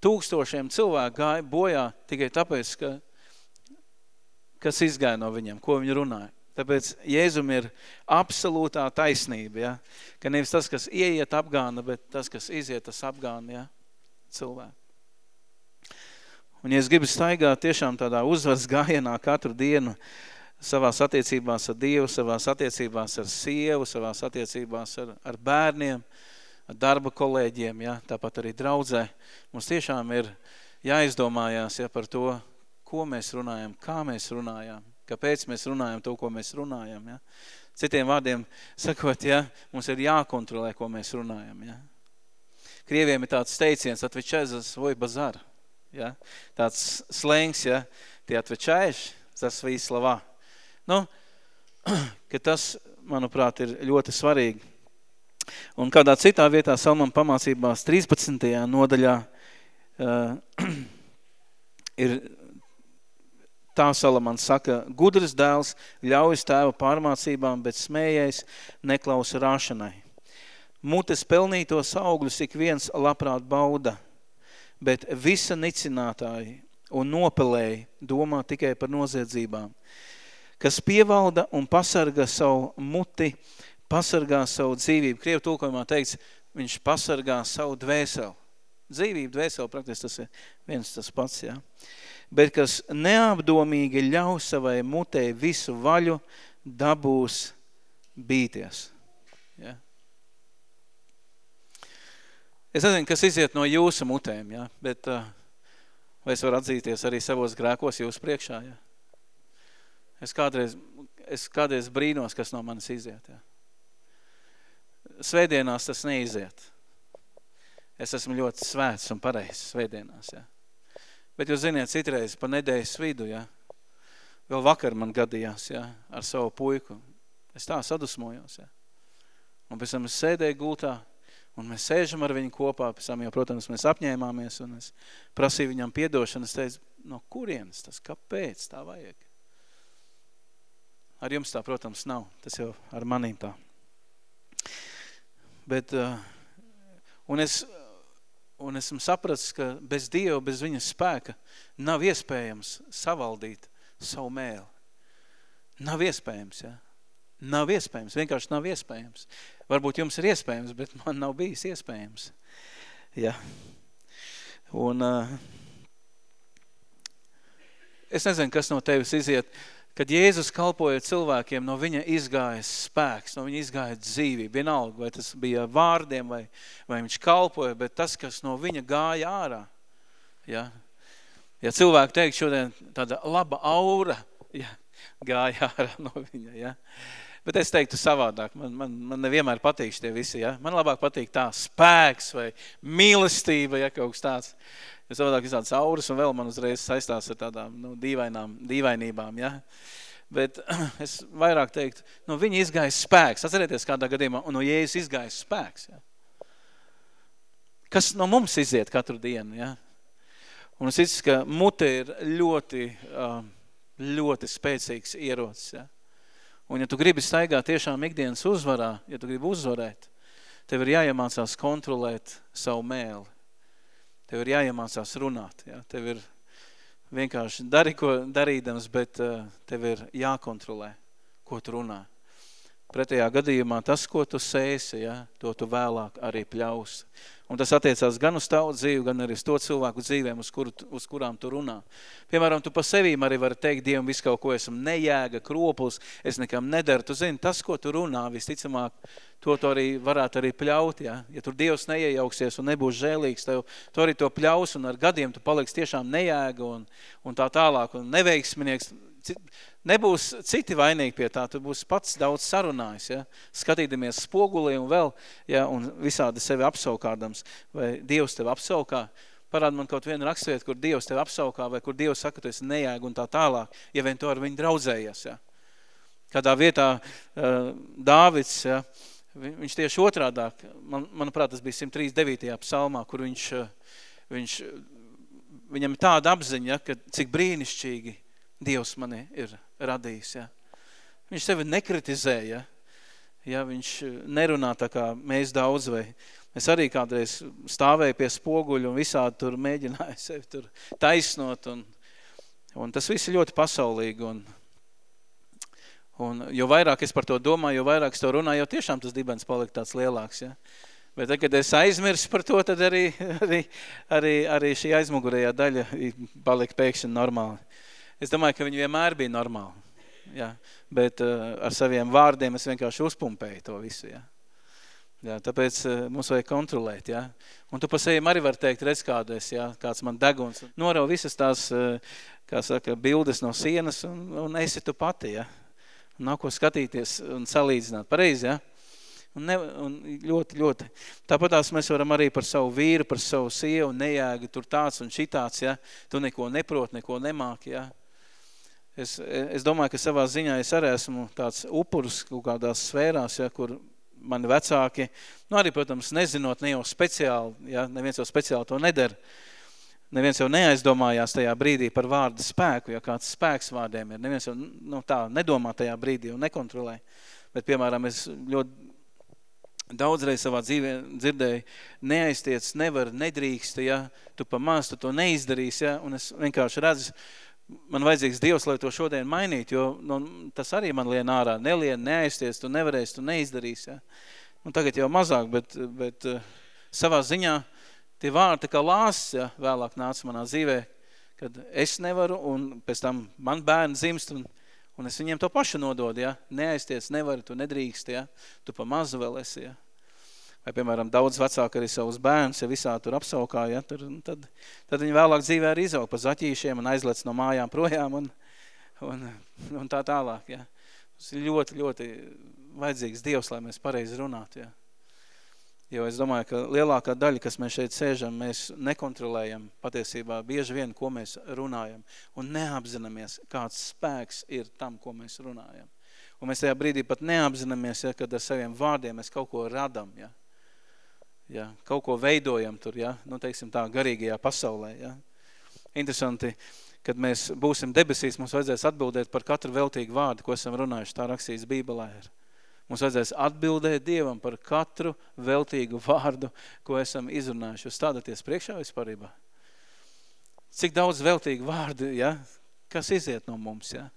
tūkstošiem cilvēku gāja bojā tikai tāpēc, ka kas izgāja no viņiem, ko viņi runāja. Tāpēc Jēzum ir absolūtā taisnība, ja? ka nevis tas, kas ieiet apgāna, bet tas, kas iziet, tas apgāna ja? cilvēku. Un ja es gribu staigāt tiešām tādā uzvaras gājienā katru dienu savās attiecībās ar Dievu, savās attiecībās ar sievu, savās attiecībās ar, ar bērniem, darba kolēģiem, ja, tāpat arī draudzē. Mums tiešām ir jāizdomājās ja, par to, ko mēs runājam, kā mēs runājam, kāpēc mēs runājam to, ko mēs runājam. Ja. Citiem vārdiem sakot, ja, mums ir jākontrolē, ko mēs runājam. Ja. Krieviem ir tāds teiciens, atvičais svoj bazar. Ja. Tāds slēngs, ja, tie atvičais, tas svī slavā. Nu, ka tas, manuprāt, ir ļoti svarīgi Un kādā citā vietā Salman pamācībās 13. nodaļā uh, ir tā Salamans saka, gudrs dēls ļaujas tēva pārmācībām, bet smējais neklausa rāšanai. Mutes pelnītos augļus ik viens labprāt bauda, bet visa nicinātāji un nopelēji domā tikai par noziedzībām, kas pievalda un pasarga savu muti, pasargā savu dzīvību. Krievu tulkojumā teikts, viņš pasargā savu dvēseli. Dzīvību, dvēseli, praktiski tas ir viens tas pats, jā. Bet kas neapdomīgi ļauj savai mutē visu vaļu, dabūs bīties. Ja? Es nezinu, kas iziet no jūsu mutēm, ja? bet uh, vai es varu atzīties arī savos grēkos jūsu priekšā. Ja? Es, kādreiz, es kādreiz brīnos, kas no manis iziet. Ja? svētdienās tas neiziet. Es esmu ļoti svēts un pareizs svētdienās, ja. Bet jūs ziniet, citreiz pa nedēļas vidu, ja, vēl vakar man gadījās, ja, ar savu puiku. Es tā sadusmojos, ja. Un pēc tam es sēdēju gultā, un mēs sēžam ar viņu kopā, pēc tam jau, protams, mēs apņēmāmies, un es prasīju viņam piedošanu, es teicu, no kurienes tas, kāpēc tā vajag? Ar jums tā, protams, nav, tas jau ar manīm tā. Bet, uh, un, es, un esmu sapratis, ka bez Dieva, bez viņa spēka nav iespējams savaldīt savu mēli. Nav iespējams, ja? Nav iespējams, vienkārši nav iespējams. Varbūt jums ir iespējams, bet man nav bijis iespējams. Ja. Un uh, es nezinu, kas no tevis iziet, Kad Jēzus kalpoja cilvēkiem, no viņa izgāja spēks, no viņa izgāja dzīvība. Vienalga, vai tas bija vārdiem, vai, vai viņš kalpoja, bet tas, kas no viņa gāja ārā. Ja? Ja cilvēki teikt šodien tāda laba aura, ja, gāja ārā no viņa, ja. Bet es teiktu savādāk, man, man, man nevienmēr patīk šitie visi, ja. Man labāk patīk tā spēks vai mīlestība, ja kaut kas tāds. Es savādāk iztādas auras un vēl man uzreiz saistās ar tādām nu, dīvainām, dīvainībām, ja. Bet es vairāk teiktu, no viņa izgāja spēks. Atcerieties kādā gadījumā, un no Jēzus izgāja spēks, ja. Kas no mums iziet katru dienu, ja. Un es ticu, ka mute ir ļoti, ļoti spēcīgs ierocis. Ja? Un ja tu gribi staigāt tiešām ikdienas uzvarā, ja tu gribi uzvarēt, tev ir jāiemācās kontrolēt savu mēli. Tev ir jāiemācās runāt. Ja? Tev ir vienkārši dari, ko darīdams, bet tev ir jākontrolē, ko tu runā. Pretējā gadījumā tas, ko tu sēsi, ja, to tu vēlāk arī pļausi. Un tas attiecās gan uz tavu dzīvi, gan arī uz to cilvēku dzīvēm, uz, kuru, uz kurām tu runā. Piemēram, tu pa sevīm arī vari teikt Dievam visu kaut ko, esmu nejēga, kroplis, es nekam nedaru. Tu zini, tas, ko tu runā, visticamāk, to tu arī varētu arī pļaut. Ja, ja tur Dievs neiejauksies un nebūs žēlīgs, tev tu arī to pļaus un ar gadiem tu paliks tiešām nejēga un, un tā tālāk un neveiksminieks nebūs citi vainīgi pie tā, tu būsi pats daudz sarunājis, ja? skatīdamies spogulī un vēl, ja? un visādi sevi apsaukādams, vai Dievs tevi apsaukā, parāda man kaut vienu rakstvietu, kur Dievs tevi apsaukā, vai kur Dievs saka, tu esi nejēg un tā tālāk, ja vien to ar viņu draudzējies, ja? Kādā vietā uh, Dāvids, ja? viņš tieši otrādāk, man, manuprāt, tas bija 139. psalmā, kur viņš, viņš viņam ir tāda apziņa, ka cik brīnišķīgi Dievs mani ir radījis. Ja. Viņš sevi nekritizē, ja. Viņš nerunā tā kā mēs daudz vai es arī kādreiz stāvēju pie spoguļu un visādi tur mēģināju sevi tur taisnot un, un tas viss ir ļoti pasaulīgi un, un jo vairāk es par to domāju, jo vairāk es to runāju, jo tiešām tas dibens palika tāds lielāks, ja. Bet tad, kad es aizmirsu par to, tad arī, arī, arī, arī šī aizmugurējā daļa palika pēkšņi normāli. Es domāju, ka viņi vienmēr bija normāli. Ja? Bet uh, ar saviem vārdiem es vienkārši uzpumpēju to visu. Ja? Ja, tāpēc uh, mums vajag kontrolēt. Ja? Un tu pa sevim arī var teikt, redz kādu es, ja? kāds man deguns. Norau visas tās, uh, kā saka, bildes no sienas un, un esi tu pati. Ja? Nav ko skatīties un salīdzināt. Pareizi, ja? Un, ne, un ļoti, ļoti. Tāpat tās mēs varam arī par savu vīru, par savu sievu, nejēgi tur tāds un šitāds, ja? Tu neko neprot, neko nemāki, ja? Es, es domāju, ka savā ziņā es arī esmu tāds upurs kaut kādās sfērās, ja, kur mani vecāki, nu arī, protams, nezinot, ne jau speciāli, ja, neviens jau speciāli to nedara, neviens jau neaizdomājās tajā brīdī par vārdu spēku, ja kāds spēks vārdiem ir, neviens jau nu, tā nedomā tajā brīdī un nekontrolē, bet, piemēram, es ļoti daudzreiz savā dzīvē dzirdēju, neaiztiec, nevar, nedrīkst, ja, tu pa maz, tu to neizdarīsi, ja, un es vienkārši redzu, man vajadzīgs Dievs, lai to šodien mainītu, jo nu, tas arī man lien ārā. Nelien, neaizties, tu nevarēsi, tu neizdarīsi. Ja? Nu, tagad jau mazāk, bet, bet uh, savā ziņā tie vārdi kā lāsts ja, vēlāk nāca manā dzīvē, kad es nevaru un pēc tam man bērni dzimst un, un es viņiem to pašu nododu. Ja? Neaizties, nevari, tu nedrīkst, ja? tu pa mazu vēl esi. Ja? Vai, piemēram, daudz vecāki arī savus bērnus, ja visā tur apsaukā, ja, tur, tad, tad viņi vēlāk dzīvē arī izaug pa zaķīšiem un aizlec no mājām projām un, un, un tā tālāk. Ja. Tas ir ļoti, ļoti vajadzīgs Dievs, lai mēs pareizi runātu. Ja. Jo es domāju, ka lielākā daļa, kas mēs šeit sēžam, mēs nekontrolējam patiesībā bieži vien, ko mēs runājam un neapzināmies, kāds spēks ir tam, ko mēs runājam. Un mēs tajā brīdī pat neapzināmies, ja, kad ar saviem vārdiem mēs kaut ko radam. Ja ja, kaut ko veidojam tur, ja, nu, teiksim tā, garīgajā pasaulē, ja. Interesanti, kad mēs būsim debesīs, mums vajadzēs atbildēt par katru veltīgu vārdu, ko esam runājuši, tā rakstīts Bībelē ir. Mums vajadzēs atbildēt Dievam par katru veltīgu vārdu, ko esam izrunājuši. Jūs stādaties priekšā vispārībā? Cik daudz veltīgu vārdu, ja? kas iziet no mums, ja?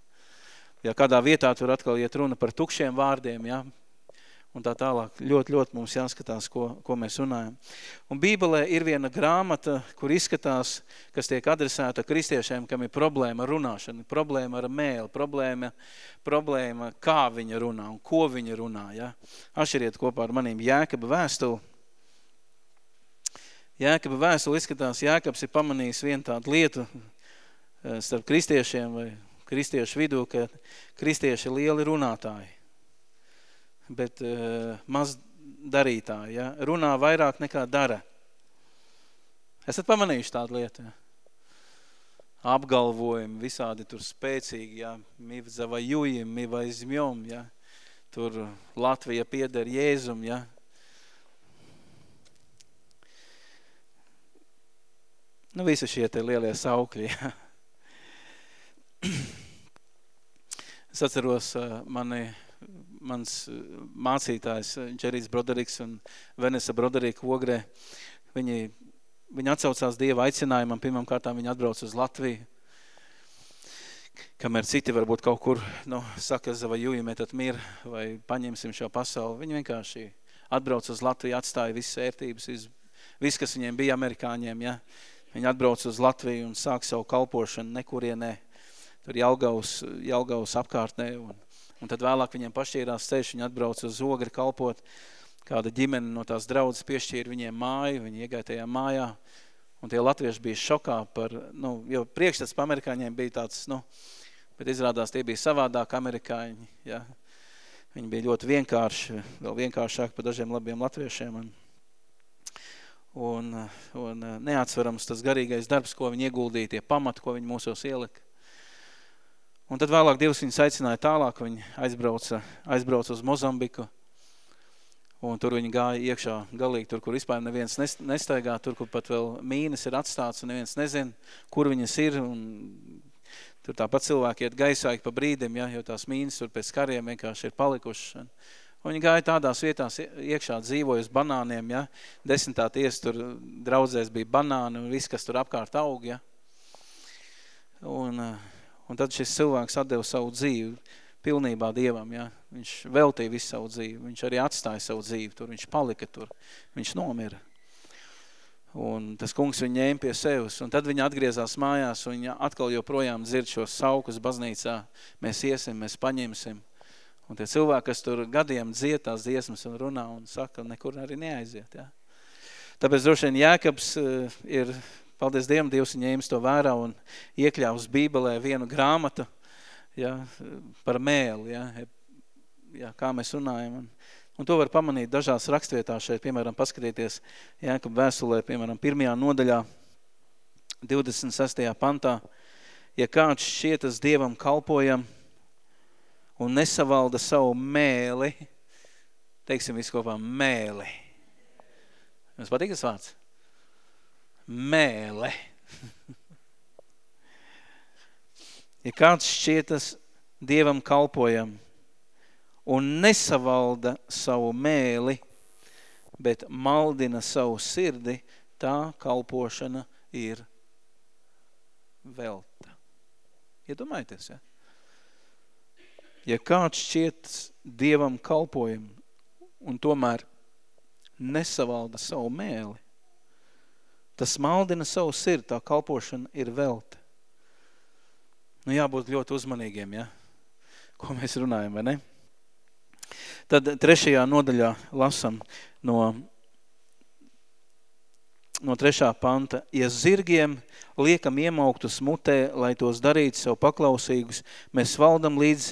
Ja kādā vietā tur atkal iet runa par tukšiem vārdiem, ja? Un tā tālāk. Ļoti, ļoti mums jāskatās, ko, ko mēs runājam. Un Bībelē ir viena grāmata, kur izskatās, kas tiek adresēta kristiešiem, kam ir problēma ar runāšanu, problēma ar mēli, problēma, problēma kā viņa runā un ko viņa runā. Ja? Ašeriet kopā ar manīm Jēkaba vēstuli. Jēkaba vēstuli izskatās, Jēkabs ir pamanījis vienu tādu lietu, eh, starp kristiešiem vai kristiešu vidū, ka kristieši ir lieli runātāji, bet uh, maz darītāji, ja? runā vairāk nekā dara. Esat pamanījuši tādu lietu, ja? apgalvojumi, visādi tur spēcīgi, ja? mi vai jujim, mi vai zmjom, ja? tur Latvija pieder Jēzum, ja? Nu, visi šie te lielie saukļi, ja? Es atceros mani, mans mācītājs Džerijs Broderiks un Venesa Broderika Ogrē. Viņi, viņi atsaucās Dieva aicinājumam, pirmam kārtām viņi atbrauc uz Latviju. Kamēr citi varbūt kaut kur, nu, saka, vai jūjumē tad mir, vai paņemsim šo pasauli. Viņi vienkārši atbrauc uz Latviju, atstāja visas ērtības, viss, vis, kas viņiem bija amerikāņiem, ja. Viņi atbrauc uz Latviju un sāk savu kalpošanu nekurienē tur Jelgavas, Jelgavas apkārtnē, un, un tad vēlāk viņiem pašķīrās ceļš, viņi atbrauc uz Ogri kalpot, kāda ģimene no tās draudzes piešķīra viņiem māju, viņi iegāja tajā mājā, un tie latvieši bija šokā par, nu, jo priekšstats pa amerikāņiem bija tāds, nu, bet izrādās tie bija savādāk amerikāņi, ja, viņi bija ļoti vienkārši, vēl vienkāršāk par dažiem labiem latviešiem, un, un, un neatsverams tas garīgais darbs, ko viņi ieguldīja, tie pamati, ko viņi mūsos ielika. Un tad vēlāk Dievs viņus aicināja tālāk, viņi aizbrauca, aizbrauca uz Mozambiku, un tur viņi gāja iekšā galīgi, tur, kur vispār neviens nestaigā, tur, kur pat vēl mīnas ir atstāts, un neviens nezin, kur viņas ir, un tur tāpat cilvēki iet gaisāki pa brīdim, ja, jo tās mīnas tur pēc kariem vienkārši ir palikušas. Un, viņi gāja tādās vietās iekšā, dzīvoja uz banāniem, ja, desmitā ties tur draudzēs bija banāni un viss, kas tur apkārt aug, ja. Un, uh, Un tad šis cilvēks atdeva savu dzīvi pilnībā Dievam, ja? Viņš veltīja visu savu dzīvi, viņš arī atstāja savu dzīvi tur, viņš palika tur, viņš nomira. Un tas kungs viņu ņēma pie sevis, un tad viņa atgriezās mājās, un viņa atkal joprojām dzird šos saukus baznīcā, mēs iesim, mēs paņemsim. Un tie cilvēki, kas tur gadiem dzied tās dziesmas un runā un saka, nekur arī neaiziet. Ja? Tāpēc droši vien Jēkabs eh, ir Paldies Dievam, Dievs ņēmis to vērā un iekļāvus Bībelē vienu grāmatu ja, par mēli, ja, ja, kā mēs runājam. Un, un to var pamanīt dažās rakstvietās šeit, piemēram, paskatīties Jēkab vēstulē, piemēram, pirmajā nodaļā, 26. pantā, ja kāds šietas Dievam kalpojam un nesavalda savu mēli, teiksim visu kopā, mēli. Jums patīk tas vārds? Mēle. ja kāds šķietas Dievam kalpojam un nesavalda savu mēli, bet maldina savu sirdi, tā kalpošana ir velta. Iedomājieties, ja? Ja kāds šķiet Dievam kalpojam un tomēr nesavalda savu mēli, Tas maldina savu sirdi, tā kalpošana ir velta. Nu, jābūt ļoti uzmanīgiem, ja? ko mēs runājam, vai ne? Tad trešajā nodaļā lasam no, no trešā panta. Ja zirgiem liekam iemauktus mutē, lai tos darītu sev paklausīgus, mēs valdam līdz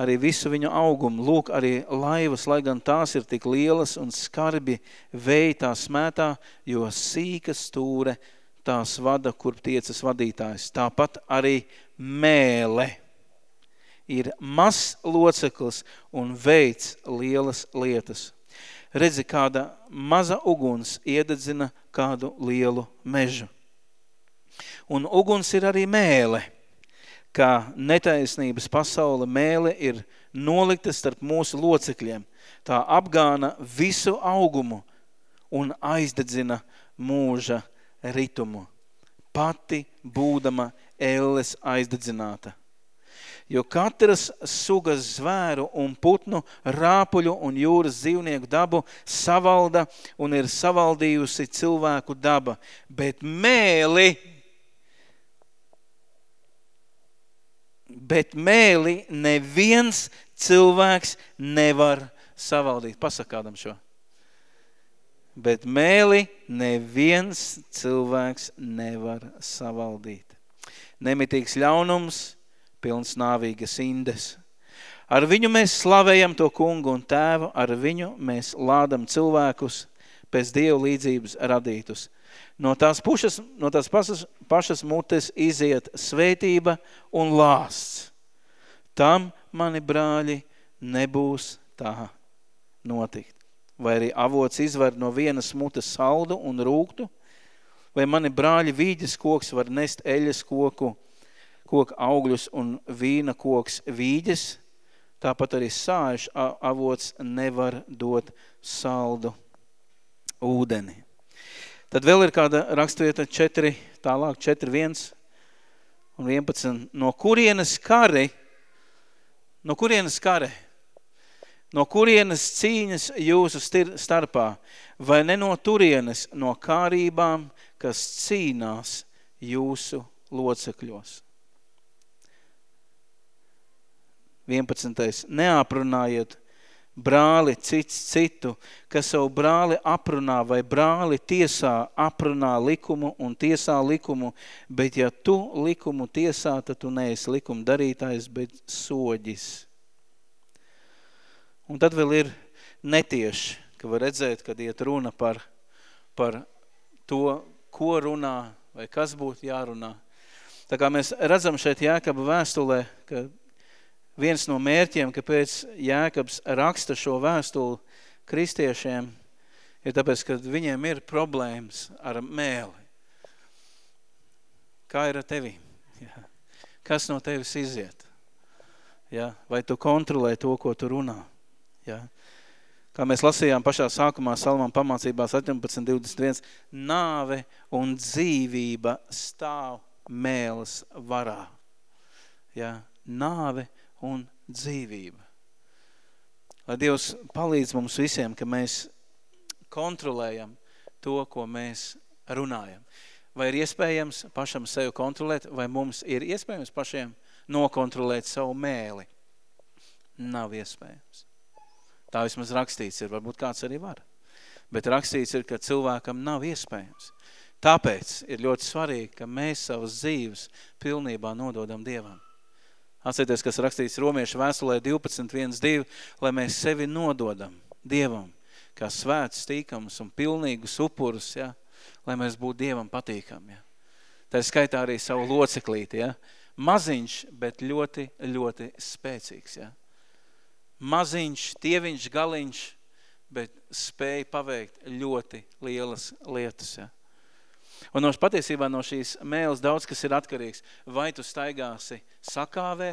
arī visu viņu augumu. Lūk, arī laivas, lai gan tās ir tik lielas un skarbi vēji tās smētā, jo sīka stūre tās vada, kur tiecas vadītājs. Tāpat arī mēle ir mazs loceklis un veids lielas lietas. Redzi, kāda maza uguns iededzina kādu lielu mežu. Un uguns ir arī mēle – ka netaisnības pasaule mēle ir nolikta starp mūsu locekļiem. Tā apgāna visu augumu un aizdedzina mūža ritumu. Pati būdama elles aizdedzināta. Jo katras sugas zvēru un putnu, rāpuļu un jūras dzīvnieku dabu savalda un ir savaldījusi cilvēku daba, bet mēli bet mēli neviens cilvēks nevar savaldīt. Pasakādam šo. Bet mēli neviens cilvēks nevar savaldīt. nemitīgs ļaunums, pilns nāvīgas indes. Ar viņu mēs slavējam to kungu un tēvu, ar viņu mēs lādam cilvēkus pēc Dievu līdzības radītus. No tās, pušas, no tās pašas, pašas mutes iziet svētība un lāsts. Tam mani brāļi nebūs tā notikt. Vai arī avots izvar no vienas mutes saldu un rūktu, vai mani brāļi vīģes koks var nest eļas koku, koka augļus un vīna koks vīģes, tāpat arī sājuši avots nevar dot saldu ūdeni. Tad vēl ir kāda rakstvieta 4, tālāk 4, 1 un 11. No kurienes kari, no kurienes kare, no kurienes cīņas jūsu starpā, vai ne no turienes, no kārībām, kas cīnās jūsu locekļos. 11. Neaprunājiet brāli cits citu, kas savu brāli aprunā vai brāli tiesā aprunā likumu un tiesā likumu, bet ja tu likumu tiesā, tad tu neesi likuma darītājs, bet soģis. Un tad vēl ir netieši, ka var redzēt, kad iet runa par, par to, ko runā vai kas būtu jārunā. Tā kā mēs redzam šeit Jēkaba vēstulē, ka viens no mērķiem, kāpēc Jēkabs raksta šo vēstuli kristiešiem, ir tāpēc, ka viņiem ir problēmas ar mēli. Kā ir ar tevi? Ja. Kas no tevis iziet? Ja. Vai tu kontrolē to, ko tu runā? Ja. Kā mēs lasījām pašā sākumā salmām pamācībās 18.21, nāve un dzīvība stāv mēles varā. Ja. Nāve un dzīvība. Lai Dievs palīdz mums visiem, ka mēs kontrolējam to, ko mēs runājam. Vai ir iespējams pašam sevi kontrolēt, vai mums ir iespējams pašiem nokontrolēt savu mēli? Nav iespējams. Tā vismaz rakstīts ir, varbūt kāds arī var. Bet rakstīts ir, ka cilvēkam nav iespējams. Tāpēc ir ļoti svarīgi, ka mēs savas dzīves pilnībā nododam Dievam. Atcerieties, kas rakstīts romiešu vēstulē 12.1.2, lai mēs sevi nododam Dievam, kā svēts, tīkams un pilnīgus upurus, ja, lai mēs būtu Dievam patīkami. Ja. Tā skaitā arī savu loceklīti, ja. maziņš, bet ļoti, ļoti spēcīgs. Ja. Maziņš, tieviņš, galiņš, bet spēja paveikt ļoti lielas lietas. Ja. Un no patiesībā no šīs mēles daudz kas ir atkarīgs. Vai tu staigāsi sakāvē,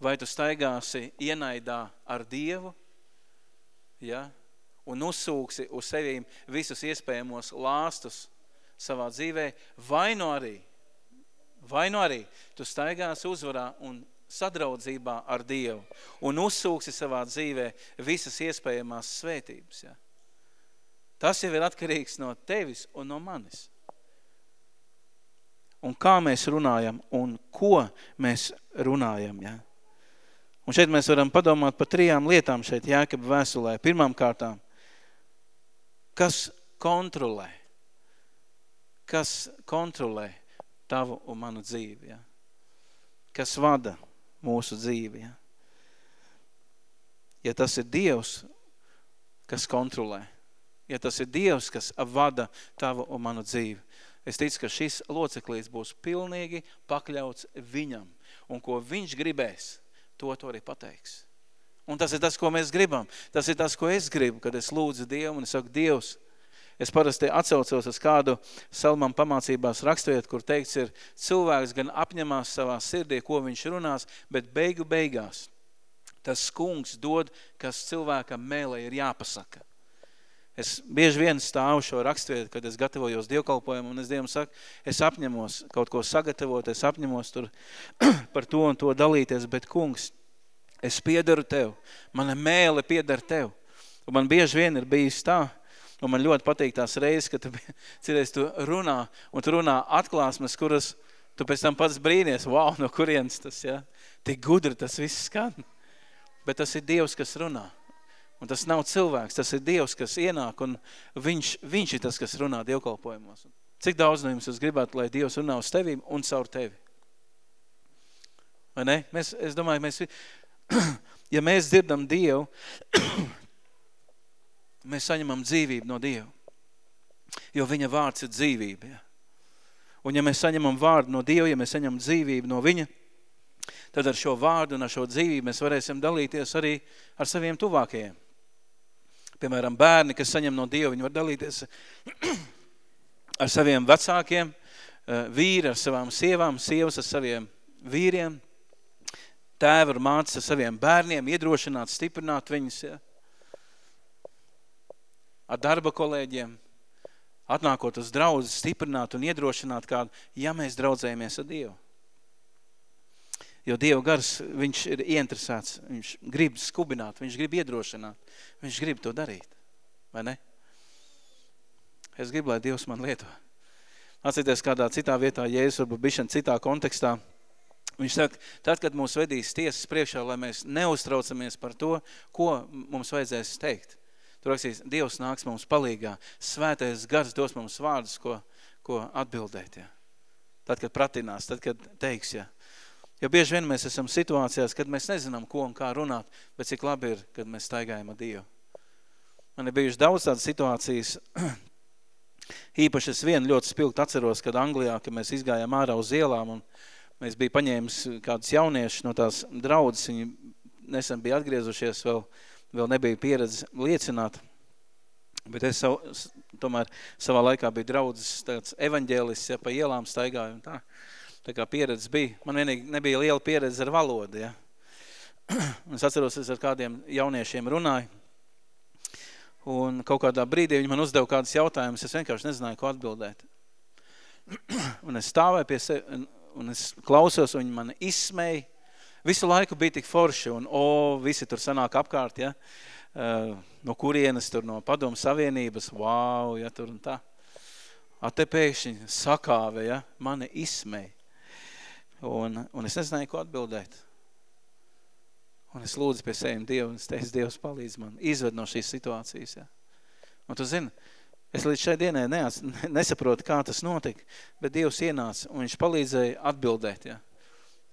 vai tu staigāsi ienaidā ar Dievu, ja? un uzsūksi uz sevīm visus iespējamos lāstus savā dzīvē, vai no arī, vai no arī tu staigāsi uzvarā un sadraudzībā ar Dievu un uzsūksi savā dzīvē visas iespējamās svētības. Ja? Tas jau ir atkarīgs no tevis un no manis. Un kā mēs runājam un ko mēs runājam, ja? Un šeit mēs varam padomāt par trijām lietām šeit Jēkaba vēstulē. Pirmām kārtām, kas kontrolē? Kas kontrolē tavu un manu dzīvi, ja? Kas vada mūsu dzīvi, ja? Ja tas ir Dievs, kas kontrolē, ja tas ir Dievs, kas vada tavu un manu dzīvi. Es ticu, ka šis loceklīs būs pilnīgi pakļauts viņam. Un ko viņš gribēs, to to arī pateiks. Un tas ir tas, ko mēs gribam. Tas ir tas, ko es gribu, kad es lūdzu Dievu un es saku, Dievs, es parasti atsaucos uz kādu salmam pamācībās raksturiet, kur teikts ir, cilvēks gan apņemās savā sirdī, ko viņš runās, bet beigu beigās tas kungs dod, kas cilvēkam mēlē ir jāpasaka. Es bieži vien stāvu šo rakstvietu, kad es gatavojos dievkalpojumu, un es Dievam saku, es apņemos kaut ko sagatavot, es apņemos tur par to un to dalīties, bet kungs, es piedaru tev, mana mēle piedara tev. Un man bieži vien ir bijis tā, un man ļoti patīk tās reizes, ka tu, cirēs, tu runā, un tu runā atklāsmes, kuras tu pēc tam pats brīnies, wow, no kurienes tas, ja? Tik gudri tas viss skan. Bet tas ir Dievs, kas runā. Un tas nav cilvēks, tas ir Dievs, kas ienāk, un viņš, viņš ir tas, kas runā dievkalpojumos. Cik daudz no jums jūs gribētu, lai Dievs runā uz tevīm un caur tevi? Vai ne? Mēs, es domāju, mēs, ja mēs dzirdam Dievu, mēs saņemam dzīvību no Dieva. Jo viņa vārds ir dzīvība. Ja? Un ja mēs saņemam vārdu no Dieva, ja mēs saņemam dzīvību no viņa, tad ar šo vārdu un ar šo dzīvību mēs varēsim dalīties arī ar saviem tuvākajiem. Piemēram, bērni, kas saņem no Dieva, viņi var dalīties ar saviem vecākiem, eh, vīri ar savām sievām, sievas ar saviem vīriem, tēvi ar mācis ar saviem bērniem, iedrošināt, stiprināt viņus, ja? ar darba kolēģiem, atnākot uz draudzi, stiprināt un iedrošināt kādu, ja mēs draudzējamies ar Dievu. Jo Dieva gars, viņš ir ieinteresēts, viņš grib skubināt, viņš grib iedrošināt, viņš grib to darīt, vai ne? Es gribu, lai Dievs man lieto. Atcerieties kādā citā vietā, Jēzus varbūt bišana citā kontekstā, viņš saka, tad, kad mūs vedīs tiesas priekšā, lai mēs neuztraucamies par to, ko mums vajadzēs teikt. Tur rakstīs, Dievs nāks mums palīgā, svētais gars dos mums vārdus, ko, ko atbildēt, ja. Tad, kad pratinās, tad, kad teiks, ja. Jo bieži vien mēs esam situācijās, kad mēs nezinām, ko un kā runāt, bet cik labi ir, kad mēs staigājam ar Dievu. Man ir bijuši daudz tādas situācijas, īpaši es vienu ļoti spilgt atceros, kad Anglijā, kad mēs izgājām ārā uz ielām un mēs bija paņēmis kādus jauniešus no tās draudzes, viņi nesen bija atgriezušies, vēl, vēl nebija pieredze liecināt, bet es savu, tomēr savā laikā biju draudzes tāds evaņģēlis, ja pa ielām staigāju un tā tā kā pieredze bija. Man vienīgi nebija liela pieredze ar valodu, ja. es atceros, es ar kādiem jauniešiem runāju, un kaut kādā brīdī viņi man uzdeva kādus jautājumus, es vienkārši nezināju, ko atbildēt. un es stāvēju pie sevi, un es klausos, un viņi man izsmēja. Visu laiku bija tik forši, un o, visi tur sanāk apkārt, ja, uh, no kurienes tur no padomu savienības, wow, ja, tur un tā. A te pēkšņi sakāve, ja, mani izsmēja. Un, un es nezināju, ko atbildēt. Un es lūdzu pie sevim Dievu, un es teicu, Dievs palīdz man, izved no šīs situācijas. Ja. Un tu zini, es līdz šai dienai neats, nesaprotu, kā tas notika, bet Dievs ienāca, un viņš palīdzēja atbildēt. Ja.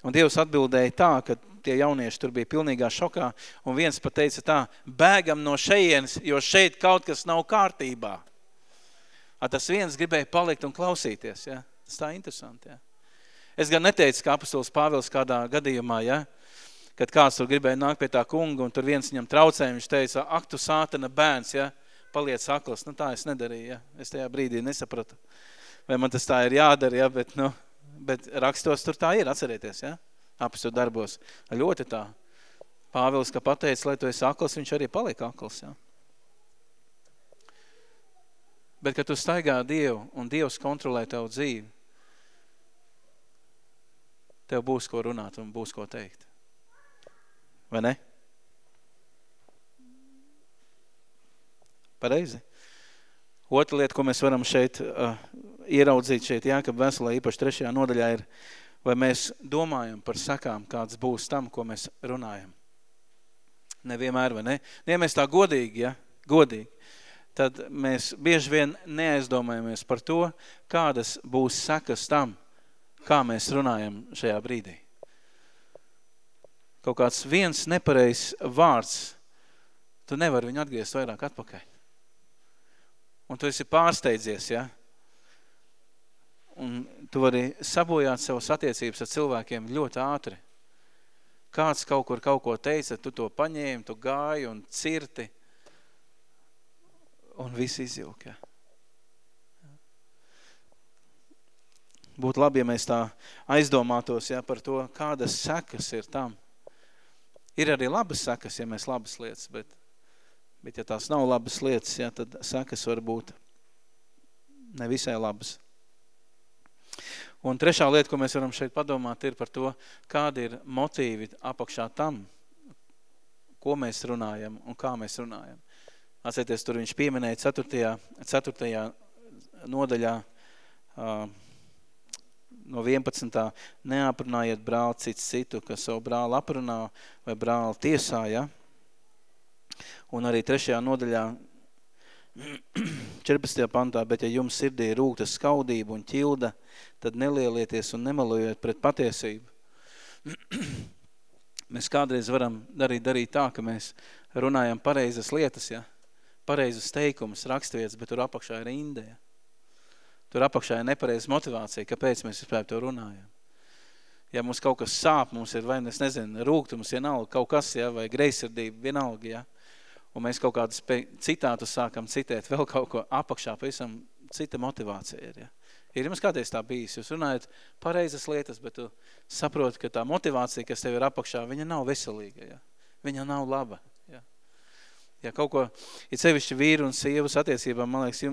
Un Dievs atbildēja tā, ka tie jaunieši tur bija pilnīgā šokā, un viens pat teica tā, bēgam no šejienes, jo šeit kaut kas nav kārtībā. A, tas viens gribēja palikt un klausīties. Ja. Tas tā interesanti. Ja. Es gan neteicu, ka apustulis Pāvils kādā gadījumā, ja, kad kāds tur gribēja nākt pie tā kunga, un tur viens viņam traucēja, viņš teica, ak, tu sātana bērns, ja, paliec akls. Nu, tā es nedarīju, ja. Es tajā brīdī nesapratu, vai man tas tā ir jādara, ja, bet, nu, bet rakstos tur tā ir, atcerieties, ja, apustu darbos. Ļoti tā. Pāvils, ka pateica, lai tu esi akls, viņš arī paliek akls, ja. Bet, kad tu staigā Dievu un Dievs kontrolē tavu dzīvi, tev būs ko runāt un būs ko teikt. Vai ne? Pareizi. Otra lieta, ko mēs varam šeit uh, ieraudzīt šeit Jākab Veselē, īpaši trešajā nodaļā ir, vai mēs domājam par sakām, kāds būs tam, ko mēs runājam. Nevienmēr, vai ne? Ja mēs tā godīgi, ja, godīgi, tad mēs bieži vien neaizdomājamies par to, kādas būs sekas tam, kā mēs runājam šajā brīdī. Kaut kāds viens nepareizs vārds, tu nevari viņu atgriezt vairāk atpakaļ. Un tu esi pārsteidzies, ja? Un tu vari sabojāt savas attiecības ar cilvēkiem ļoti ātri. Kāds kaut kur kaut ko teica, tu to paņēmi, tu gāji un cirti, un viss izjūk, ja? Būtu labi, ja mēs tā aizdomātos ja, par to, kādas sekas ir tam. Ir arī labas sekas, ja mēs labas lietas, bet, bet ja tās nav labas lietas, ja, tad sekas var būt nevisai labas. Un trešā lieta, ko mēs varam šeit padomāt, ir par to, kādi ir motīvi apakšā tam, ko mēs runājam un kā mēs runājam. Atcerieties, tur viņš pieminēja 4. 4. nodaļā uh, no 11. neaprunājiet brāli cits citu, kas savu brāli aprunā vai brāli tiesā, ja? Un arī trešajā nodaļā 14. pantā, bet ja jums sirdī ir rūgta skaudība un ķilda, tad nelielieties un nemalojiet pret patiesību. mēs kādreiz varam darīt, darīt tā, ka mēs runājam pareizas lietas, ja? pareizas teikumus, rakstvietas, bet tur apakšā ir inde. Ja? Tur apakšā ir nepareiza motivācija, kāpēc mēs vispār to runājam. Ja mums kaut kas sāp, mums ir, vai es nezinu, rūgtums, vienalga, kaut kas, ja, vai greisirdība, vienalga, ja, un mēs kaut kādus citātus sākam citēt, vēl kaut ko apakšā, pavisam cita motivācija ir, ja. Ir jums kādreiz tā bijis, jūs runājat pareizas lietas, bet tu saproti, ka tā motivācija, kas tev ir apakšā, viņa nav veselīga, ja. viņa nav laba. Ja. Kaut ko, ir sevišķi vīri un sievas attiecībām, man liekas,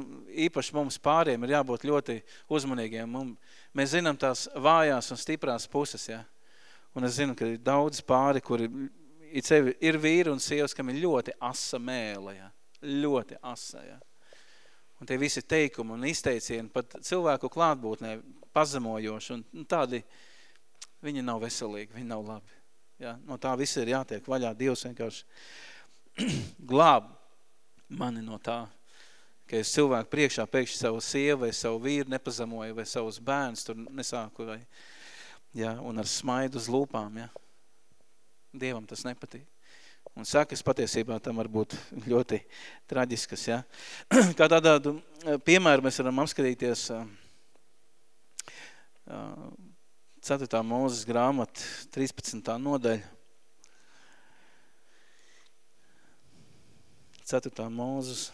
īpaši mums pāriem ir jābūt ļoti uzmanīgiem. Mums, mēs zinām tās vājās un stiprās puses, ja. Un es zinu, ka ir daudz pāri, kuri ir, sevi, ir vīri un sievas, kam ir ļoti asa mēle, ja. Ļoti asa, ja. Un tie visi teikumi un izteicieni pat cilvēku klātbūtnē pazemojoši un tādi, viņi nav veselīgi, viņi nav labi. Ja? No tā viss ir jātiek vaļā. Dievs vienkārši glāb mani no tā, ka es cilvēku priekšā pēkšņi savu sievu vai savu vīru nepazemoju vai savus bērns tur nesāku vai, ja? un ar smaidu uz lūpām. Ja? Dievam tas nepatīk. Un sekas patiesībā tam var būt ļoti traģiskas. Ja? Kā tādu piemēru mēs varam apskatīties 4. mūzes grāmata 13. nodaļa. 4. mūzes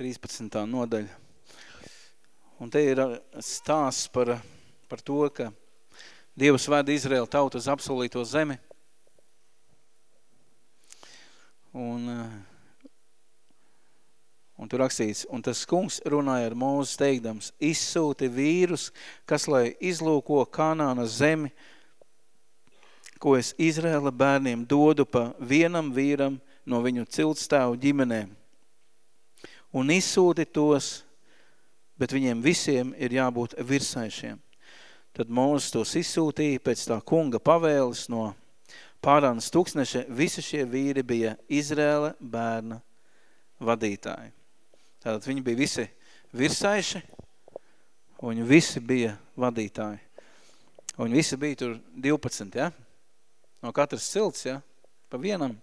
13. nodaļa. Un te ir stāsts par, par to, ka Dievs veda Izraēlu tautu uz apsolīto zemi. Un, un tur rakstīts, un tas kungs runāja ar mūzes teikdams, izsūti vīrus, kas lai izlūko Kanāna zemi, ko es Izraēla bērniem dodu pa vienam vīram no viņu ciltstāvu ģimenēm un izsūti tos, bet viņiem visiem ir jābūt virsaišiem. Tad Mūzes tos izsūtīja pēc tā kunga pavēles no pārānas tūkstneša. Visi šie vīri bija Izrēla bērna vadītāji. Tātad viņi bija visi virsaiši, un visi bija vadītāji. Un visi bija tur 12, ja? No katras cilts, ja? Pa vienam.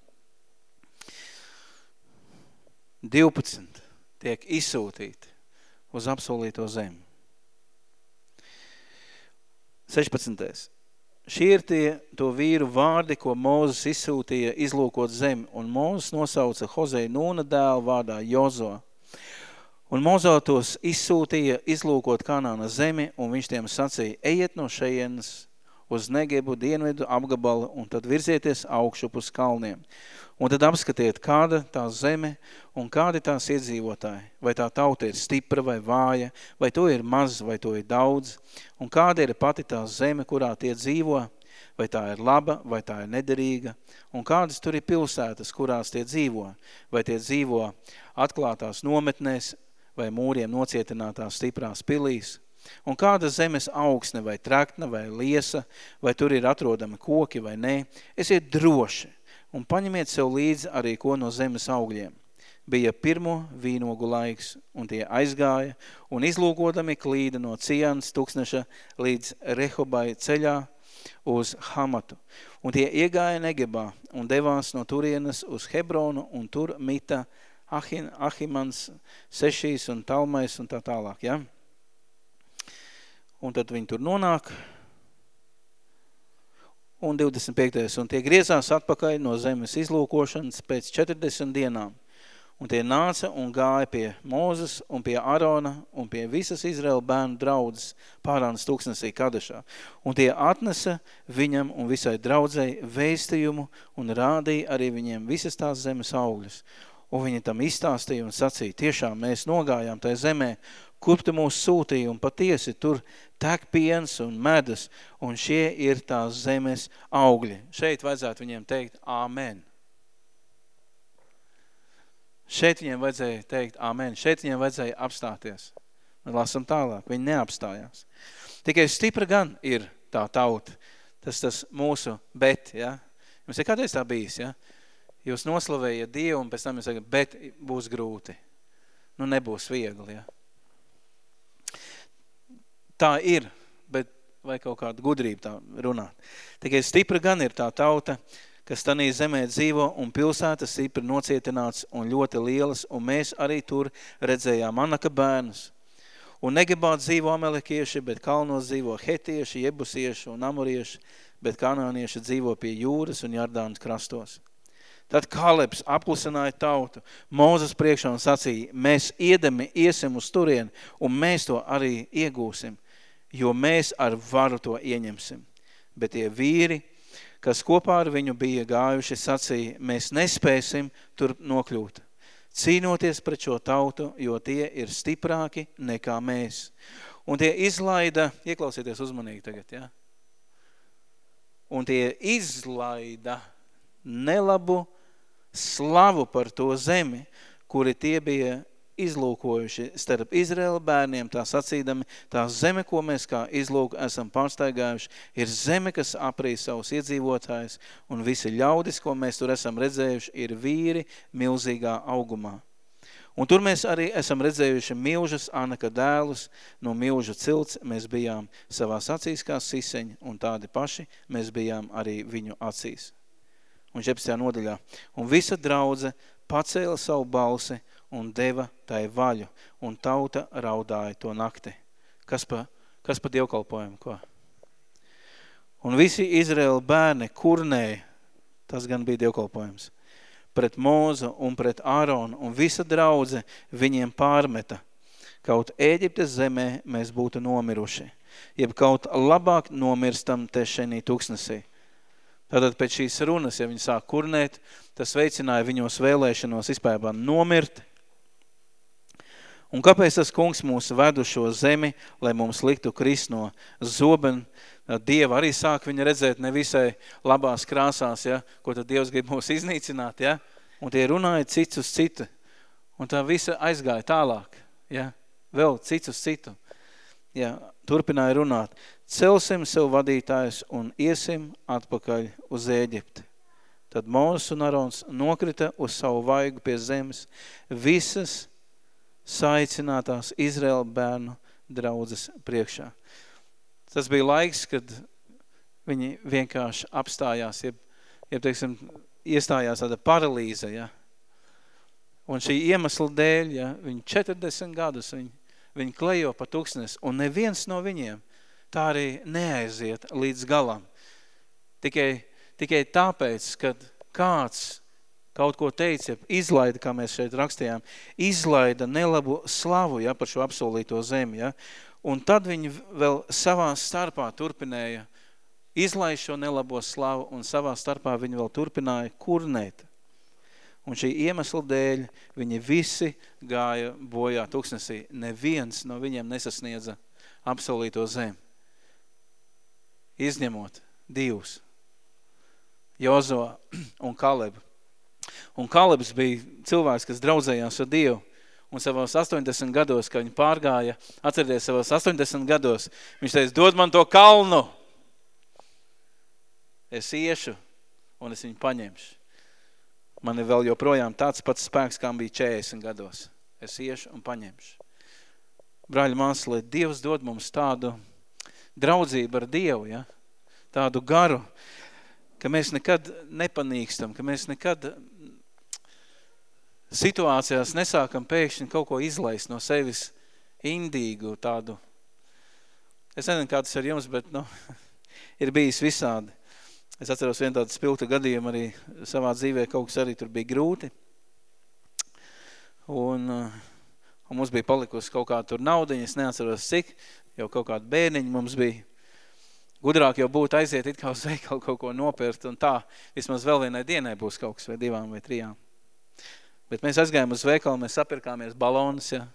12 tiek izsūtīti uz apsolīto zemi. 16. Šie ir tie to vīru vārdi, ko Mūzes izsūtīja izlūkot zemi, un Mūzes nosauca Hozei Nūna dēlu vārdā Jozo. Un Mūzā tos izsūtīja izlūkot Kanāna zemi, un viņš tiem sacīja, ejiet no šejienes uz Negebu dienvidu apgabalu, un tad virzieties augšup uz kalniem. Un tad apskatiet, kāda tā zeme un kādi tās iedzīvotāji. Vai tā tauta ir stipra vai vāja, vai to ir maz, vai to ir daudz. Un kāda ir pati tā zeme, kurā tie dzīvo, vai tā ir laba, vai tā ir nederīga. Un kādas tur ir pilsētas, kurās tie dzīvo. Vai tie dzīvo atklātās nometnēs, vai mūriem nocietinātās stiprās pilīs. Un kāda zemes augsne, vai traktna, vai liesa, vai tur ir atrodami koki vai nē. Esiet droši un paņemiet sev līdzi arī ko no zemes augļiem. Bija pirmo vīnogu laiks, un tie aizgāja, un izlūkodami klīda no Cianas tuksneša līdz Rehobai ceļā uz Hamatu. Un tie iegāja Negebā un devās no turienes uz Hebronu, un tur mita Ahin, Ahimans, Sešīs un Talmais un tā tālāk. Ja? Un tad viņi tur nonāk, un 25. Un tie griezās atpakaļ no zemes izlūkošanas pēc 40 dienām. Un tie nāca un gāja pie Mūzes un pie Arona un pie visas Izraela bērnu draudzes pārānas tūkstnesī Kadešā. Un tie atnesa viņam un visai draudzei vēstījumu un rādīja arī viņiem visas tās zemes augļus. Un viņi tam izstāstīja un sacīja, tiešām mēs nogājām tajā zemē kur tu mūs sūtīji, un patiesi tur tek piens un medus, un šie ir tās zemes augļi. Šeit vajadzētu viņiem teikt āmen. Šeit viņiem vajadzēja teikt āmen. Šeit viņiem vajadzēja apstāties. Lasam tālāk. Viņi neapstājās. Tikai stipra gan ir tā tauta. Tas tas mūsu bet, ja? Jums ir kādreiz tā bijis, ja? Jūs noslavējat Dievu un pēc tam jūs sakat, bet būs grūti. Nu, nebūs viegli, ja? Tā ir, bet vai kaut kāda gudrība tā runāt. Tikai stipra gan ir tā tauta, kas tanī zemē dzīvo un pilsētas stipri nocietināts un ļoti lielas, un mēs arī tur redzējām Anaka bērnus. Un Negibāt dzīvo amelikieši, bet kalnos dzīvo hetieši, jebusieši un amurieši, bet kanānieši dzīvo pie jūras un Jardānas krastos. Tad Kalebs apklusināja tautu, Mūzes priekšā un sacīja, mēs iedami iesim uz turien, un mēs to arī iegūsim, jo mēs ar varu to ieņemsim. Bet tie vīri, kas kopā ar viņu bija gājuši, sacīja, mēs nespēsim tur nokļūt, cīnoties pret šo tautu, jo tie ir stiprāki nekā mēs. Un tie izlaida, ieklausieties uzmanīgi tagad, ja? Un tie izlaida nelabu slavu par to zemi, kuri tie bija izlūkojuši starp Izraela bērniem, tā sacīdami, tā zeme, ko mēs kā izlūku esam pārstaigājuši, ir zeme, kas aprīja savus iedzīvotājus, un visi ļaudis, ko mēs tur esam redzējuši, ir vīri milzīgā augumā. Un tur mēs arī esam redzējuši milžas Anaka dēlus, no milžu cilts mēs bijām savās acīs kā siseņi, un tādi paši mēs bijām arī viņu acīs. Un 17. nodaļā. Un visa draudze pacēla savu balsi un deva tai vaļu, un tauta raudāja to nakti. Kas pa, kas pa dievkalpojumu, ko? Un visi Izraela bērni kurnēja, tas gan bija dievkalpojums, pret Mūzu un pret Āronu, un visa draudze viņiem pārmeta. Kaut Ēģiptes zemē mēs būtu nomiruši, jeb kaut labāk nomirstam te šenī tuksnesī. Tātad pēc šīs runas, ja viņi sāk kurnēt, tas veicināja viņos vēlēšanos izpējībā nomirt, Un kāpēc tas kungs mūs ved uz šo zemi, lai mums liktu krist no zoben? Dieva arī sāk viņu redzēt nevisai labās krāsās, ja? ko tad Dievs grib mūs iznīcināt, ja? un tie runāja cits uz citu. Un tā visa aizgāja tālāk, ja? vēl cits uz citu. Ja? Turpināja runāt, celsim sev vadītājs un iesim atpakaļ uz Ēģipti. Tad Mūzes un Arons nokrita uz savu vaigu pie zemes, visas saicinātās Izraela bērnu draudzes priekšā. Tas bija laiks, kad viņi vienkārši apstājās, jeb, jeb teiksim, iestājās tāda paralīze, ja. Un šī iemesla dēļ, ja, viņi 40 gadus, viņi, viņi klejo pa tuksnes, un neviens no viņiem tā arī neaiziet līdz galam. Tikai, tikai tāpēc, kad kāds kaut ko teica, izlaida, kā mēs šeit rakstījām, izlaida nelabu slavu ja, par šo apsolīto zemi. Ja. Un tad viņi vēl savā starpā turpināja izlaist šo nelabo slavu un savā starpā viņi vēl turpināja kurnēt. Un šī iemesla dēļ viņi visi gāja bojā tuksnesī. Neviens no viņiem nesasniedza apsolīto zemi. Izņemot divus. Jozo un Kalebu. Un Kalebs bija cilvēks, kas draudzējās ar Dievu. Un savos 80 gados, kad viņi pārgāja, atcerieties savos 80 gados, viņš teica, dod man to kalnu. Es iešu un es viņu paņemšu. Man ir vēl joprojām tāds pats spēks, kā bija 40 gados. Es iešu un paņemšu. Brāļi māsas, lai Dievs dod mums tādu draudzību ar Dievu, ja? tādu garu, ka mēs nekad nepanīkstam, ka mēs nekad situācijās nesākam pēkšņi kaut ko izlaist no sevis indīgu tādu. Es nezinu, kā tas ar jums, bet, nu, ir bijis visādi. Es atceros vienu tādu spilgtu gadījumu arī savā dzīvē, kaut kas arī tur bija grūti. Un, un mums bija palikusi kaut kā tur naudiņa, es neatceros cik, jau kaut kādu bērniņu mums bija. Gudrāk jau būtu aiziet it kā uz veikalu kaut ko nopirkt un tā, vismaz vēl vienai dienai būs kaut kas vai divām vai trijām. Bet mēs aizgājām uz veikalu, mēs sapirkāmies balonus, ja.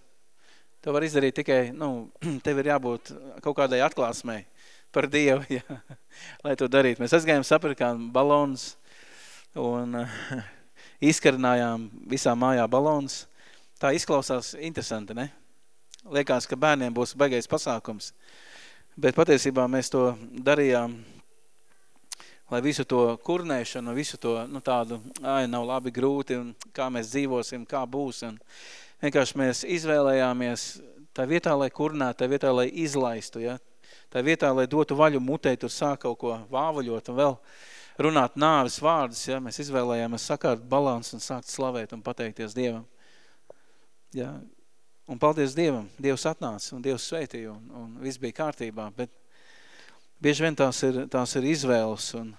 To var izdarīt tikai, nu, tev ir jābūt kaut kādai atklāsmei par Dievu, ja, lai to darītu. Mēs aizgājām, sapirkām balonus un uh, izkarinājām visā mājā balonus. Tā izklausās interesanti, ne? Liekas, ka bērniem būs baigais pasākums. Bet patiesībā mēs to darījām, lai visu to kurnēšanu, visu to nu, tādu, ai, nav labi grūti, un kā mēs dzīvosim, kā būs. Un vienkārši mēs izvēlējāmies tā vietā, lai kurnētu, tā vietā, lai izlaistu, ja? tā vietā, lai dotu vaļu mutē, tur sāk kaut ko vāvuļot un vēl runāt nāves vārdus, ja? mēs izvēlējāmies sakārt balans un sākt slavēt un pateikties Dievam. Ja? Un paldies Dievam, Dievs atnāca un Dievs sveitīja un, un viss bija kārtībā, bet bieži vien tās ir, tās ir izvēles un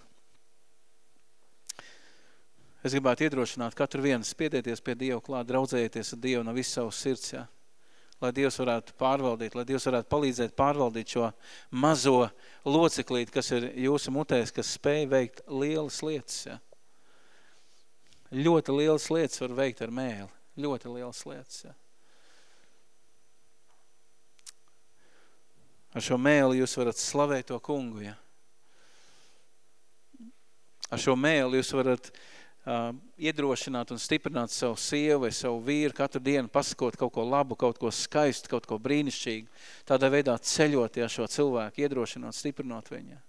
es gribētu iedrošināt katru vienu spiedieties pie Dieva klāt, draudzējieties ar Dievu no visu savu sirds, ja? lai Dievs varētu pārvaldīt, lai Dievs varētu palīdzēt pārvaldīt šo mazo loceklīti, kas ir jūsu mutēs, kas spēj veikt lielas lietas. Ja? Ļoti lielas lietas var veikt ar mēli. Ļoti lielas lietas. Ja? Ar šo mēli jūs varat slavēt to kungu, ja? Ar šo mēli jūs varat uh, iedrošināt un stiprināt savu sievu vai savu vīru katru dienu, pasakot kaut ko labu, kaut ko skaistu, kaut ko brīnišķīgu. Tādā veidā ceļot ja, šo cilvēku, iedrošināt, stiprinot viņu.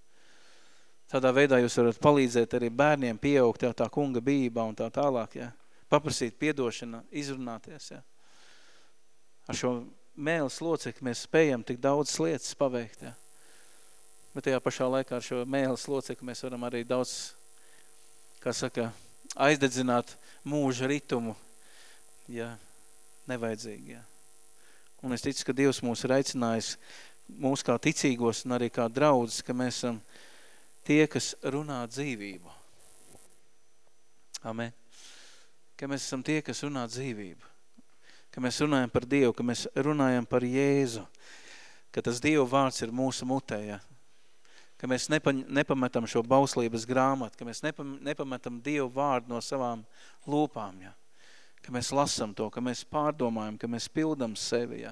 Tādā veidā jūs varat palīdzēt arī bērniem pieaugt tā, tā kunga bībā un tā tālāk. Ja? Paprasīt piedošanu, izrunāties. Ja? Ar šo mēles locekļi mēs spējam tik daudz lietas paveikt. Ja? Bet tajā pašā laikā ar šo mēles locekļi mēs varam arī daudz, kā saka, aizdedzināt mūža ritumu, ja nevajadzīgi. Ja. Un es ticu, ka Dievs mūs ir aicinājis mūs kā ticīgos un arī kā draudzes, ka mēs esam tie, kas runā dzīvību. Amen. Ka mēs esam tie, kas runā dzīvību ka mēs runājam par Dievu, ka mēs runājam par Jēzu, ka tas Dieva vārds ir mūsu mutē, ja? ka mēs nepa, nepametam šo bauslības grāmatu, ka mēs nepam, nepametam Dievu vārdu no savām lūpām, ja? ka mēs lasam to, ka mēs pārdomājam, ka mēs pildam sevi, ja?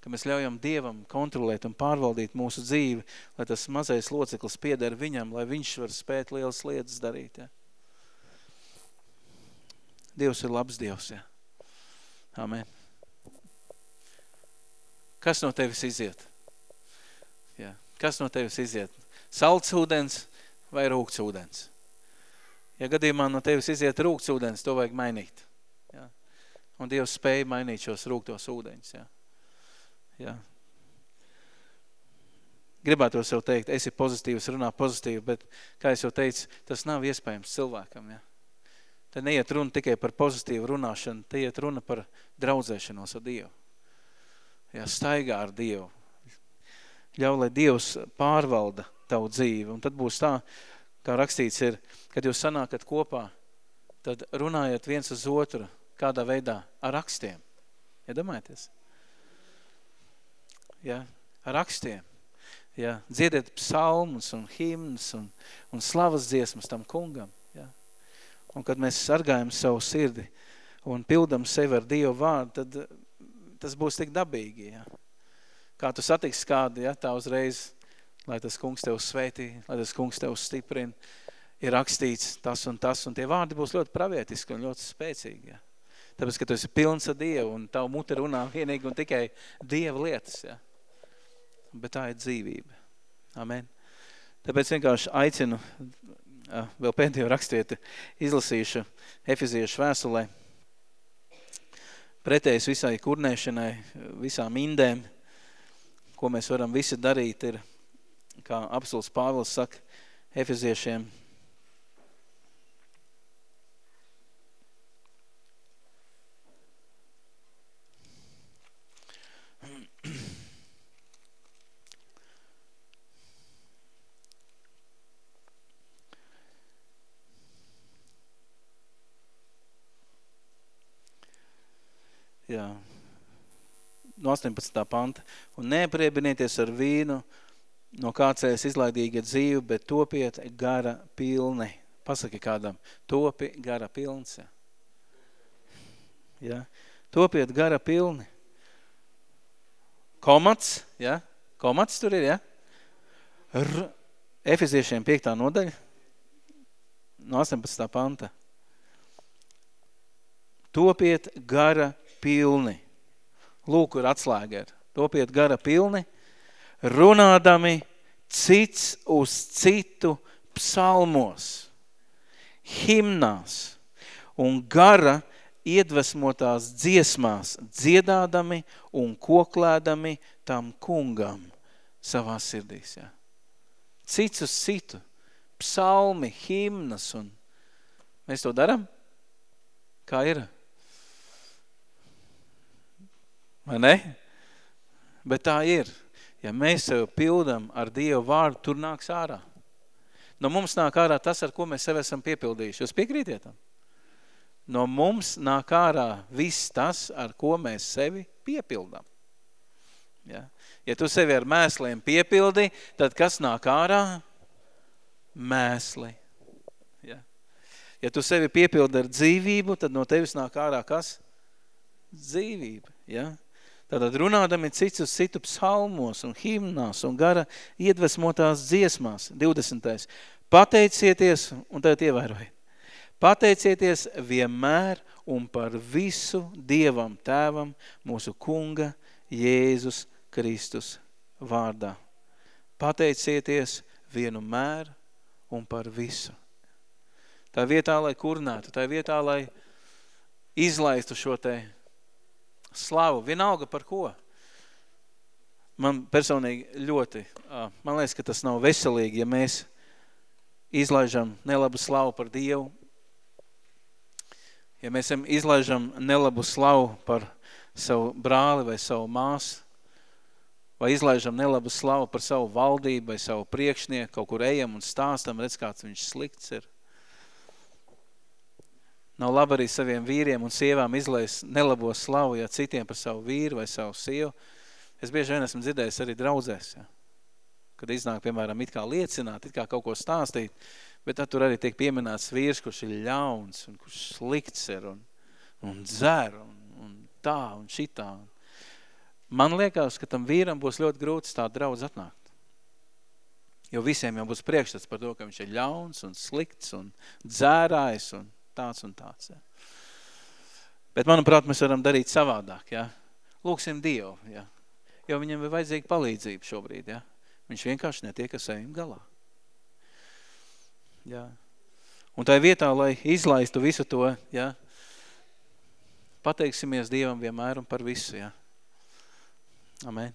ka mēs ļaujam Dievam kontrolēt un pārvaldīt mūsu dzīvi, lai tas mazais loceklis pieder viņam, lai viņš var spēt lielas lietas darīt. Ja? Dievs ir labs Dievs, ja? Amen. Kas no tevis iziet? Jā. Kas no tevis iziet? Salts ūdens vai rūkts ūdens? Ja gadījumā no tevis iziet rūkts ūdens, to vajag mainīt. Jā. Un Dievs spēja mainīt šos rūktos ūdeņus. Jā. Jā. Gribētu sev teikt, esi pozitīvs, runā pozitīvi, bet, kā es jau teicu, tas nav iespējams cilvēkam. Ja? Te neiet runa tikai par pozitīvu runāšanu, te iet runa par draudzēšanos ar Dievu. Jā, staigā ar Dievu. Ļauj, lai Dievs pārvalda tavu dzīvi. Un tad būs tā, kā rakstīts ir, kad jūs sanākat kopā, tad runājat viens uz otru, kādā veidā? Ar rakstiem. Iedomājieties? Ja, ar rakstiem. Ja, dziediet psalmus un himnas un, un slavas dziesmas tam kungam. Un kad mēs sargājam savu sirdi un pildam sevi ar Dievu vārdu, tad eh, tas būs tik dabīgi. Ja? Kā tu satiks kādu, ja, tā uzreiz, lai tas kungs tev svētī, lai tas kungs tev stiprina, ir rakstīts tas un tas, un tie vārdi būs ļoti pravietiski un ļoti spēcīgi. Ja? Tāpēc, ka tu esi pilns ar Dievu un tavu mute runā vienīgi un tikai Dieva lietas. Ja? Bet tā ir dzīvība. Amen. Tāpēc vienkārši aicinu vēl pēdējo rakstieti izlasīšu Efeziešu vēstulē. Pretējs visai kurnēšanai, visām indēm, ko mēs varam visi darīt, ir, kā apstuls Pāvils saka, Efeziešiem jā, no 18. panta. Un nepriebinieties ar vīnu, no kācēs izlaidīga dzīve, bet topiet gara pilni. Pasaki kādam, topi gara pilns. Ja? Topiet gara pilni. Komats, ja? Komats tur ir, ja? R Efeziešiem 5. nodaļa, no 18. panta. Topiet gara pilni. Lūk, ir atslēga ir. Topiet gara pilni, runādami cits uz citu psalmos, himnās un gara iedvesmotās dziesmās, dziedādami un koklēdami tam kungam savā sirdīs. Ja. Cits uz citu, psalmi, himnas un mēs to daram? Kā ir? Vai ne? Bet tā ir. Ja mēs sev pildam ar Dievu vārdu, tur nāks ārā. No mums nāk ārā tas, ar ko mēs sev esam piepildījuši. Jūs piekrītiet tam? No mums nāk ārā viss tas, ar ko mēs sevi piepildam. Ja, ja tu sevi ar mēsliem piepildi, tad kas nāk ārā? Mēsli. Ja. ja tu sevi piepildi ar dzīvību, tad no tevis nāk ārā kas? Dzīvība. Ja. Tātad runādami cits uz citu psalmos un himnās un gara iedvesmotās dziesmās. 20. Pateicieties, un tagad ievērojiet, pateicieties vienmēr un par visu Dievam tēvam mūsu kunga Jēzus Kristus vārdā. Pateicieties vienu mēr un par visu. Tā vietā, lai kurnētu, tā vietā, lai izlaistu šo te slavu, vienalga par ko. Man personīgi ļoti, man liekas, ka tas nav veselīgi, ja mēs izlaižam nelabu slavu par Dievu, ja mēs izlaižam nelabu slavu par savu brāli vai savu māsu, vai izlaižam nelabu slavu par savu valdību vai savu priekšnieku, kaut kur ejam un stāstam, redz, kāds viņš slikts ir. Nav labi arī saviem vīriem un sievām izlaist nelabo slavu, ja citiem par savu vīru vai savu sievu. Es bieži vien esmu dzirdējis arī draudzēs, ja. kad iznāk, piemēram, it kā liecināt, it kā kaut ko stāstīt, bet tad tur arī tiek pieminēts vīrs, kurš ir ļauns un kurš slikts ir un, un dzer un, un tā un šitā. Man liekas, ka tam vīram būs ļoti grūti tā draudz atnākt. Jo visiem jau būs priekšstats par to, ka viņš ir ļauns un slikts un dzērājs un tāds un tāds. Ja. Bet, manuprāt, mēs varam darīt savādāk. Ja. Lūksim Dievu, ja. jo viņam ir vajadzīga palīdzība šobrīd. Ja. Viņš vienkārši netiek ar saviem galā. Ja. Un tā vietā, lai izlaistu visu to, ja, pateiksimies Dievam vienmēr un par visu. Ja. Amen.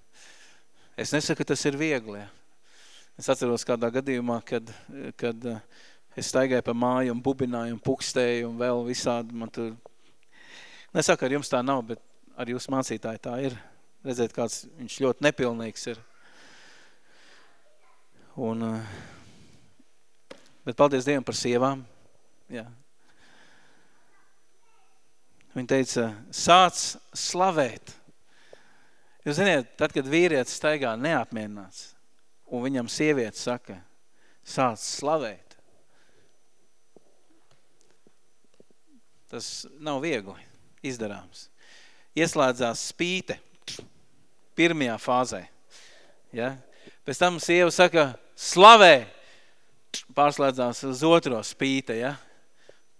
Es nesaku, ka tas ir viegli. Ja. Es atceros kādā gadījumā, kad, kad Es staigāju pa māju un bubināju un pukstēju un vēl visādi man tur. Nesaku, ar jums tā nav, bet ar jūsu mācītāju tā ir. Redzēt, kāds viņš ļoti nepilnīgs ir. Un, eh, bet paldies Dievam par sievām. Jā. Viņa teica, sāc slavēt. Jūs ziniet, tad, kad vīrietis staigā neapmierināts, un viņam sieviete saka, sāc slavēt, Tas nav viegli izdarāms. Ieslēdzās spīte pirmajā fāzē. Ja? Pēc tam sieva saka, slavē, pārslēdzās uz otro spīte. Ja?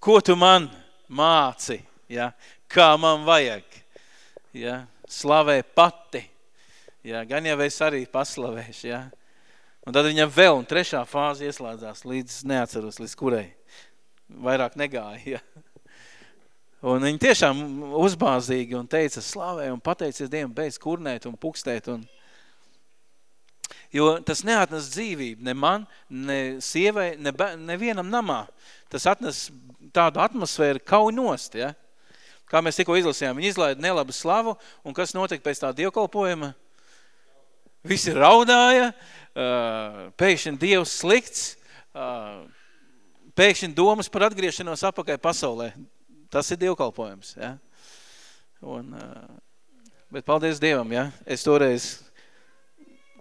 Ko tu man māci? Ja? Kā man vajag? Ja? Slavē pati. Ja? Gan jau es arī paslavēšu. Ja? Un tad viņa vēl un trešā fāze ieslēdzās līdz, neatceros, līdz kurai. Vairāk negāja. Ja? Un viņi tiešām uzbāzīgi un teica slavē un pateicies Dievam beidz kurnēt un pukstēt. Un... Jo tas neatnes dzīvību ne man, ne sievai, ne nevienam namā. Tas atnes tādu atmosfēru kauj nost, ja? Kā mēs tikko izlasījām, viņi izlaida nelabu slavu, un kas notika pēc tā dievkalpojuma? Visi raudāja, pēkšņi Dievs slikts, pēkšņi domas par atgriešanos apakai pasaulē tas ir dievkalpojums, ja? Un, bet paldies Dievam, ja? Es toreiz,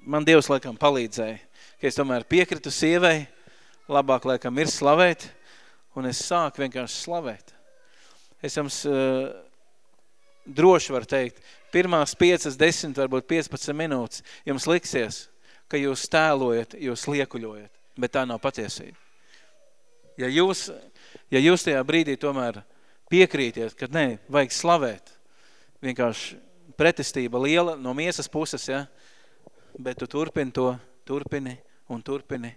man Dievs laikam palīdzēja, ka es tomēr piekritu sievai, labāk laikam ir slavēt, un es sāku vienkārši slavēt. Es jums uh, droši varu teikt, pirmās 5, 10, varbūt 15 minūtes jums liksies, ka jūs tēlojat, jūs liekuļojat, bet tā nav patiesība. Ja jūs, ja jūs tajā brīdī tomēr piekrītiet, ka nē, vajag slavēt. Vienkārši pretestība liela no miesas puses, ja? bet tu turpini to, turpini un turpini,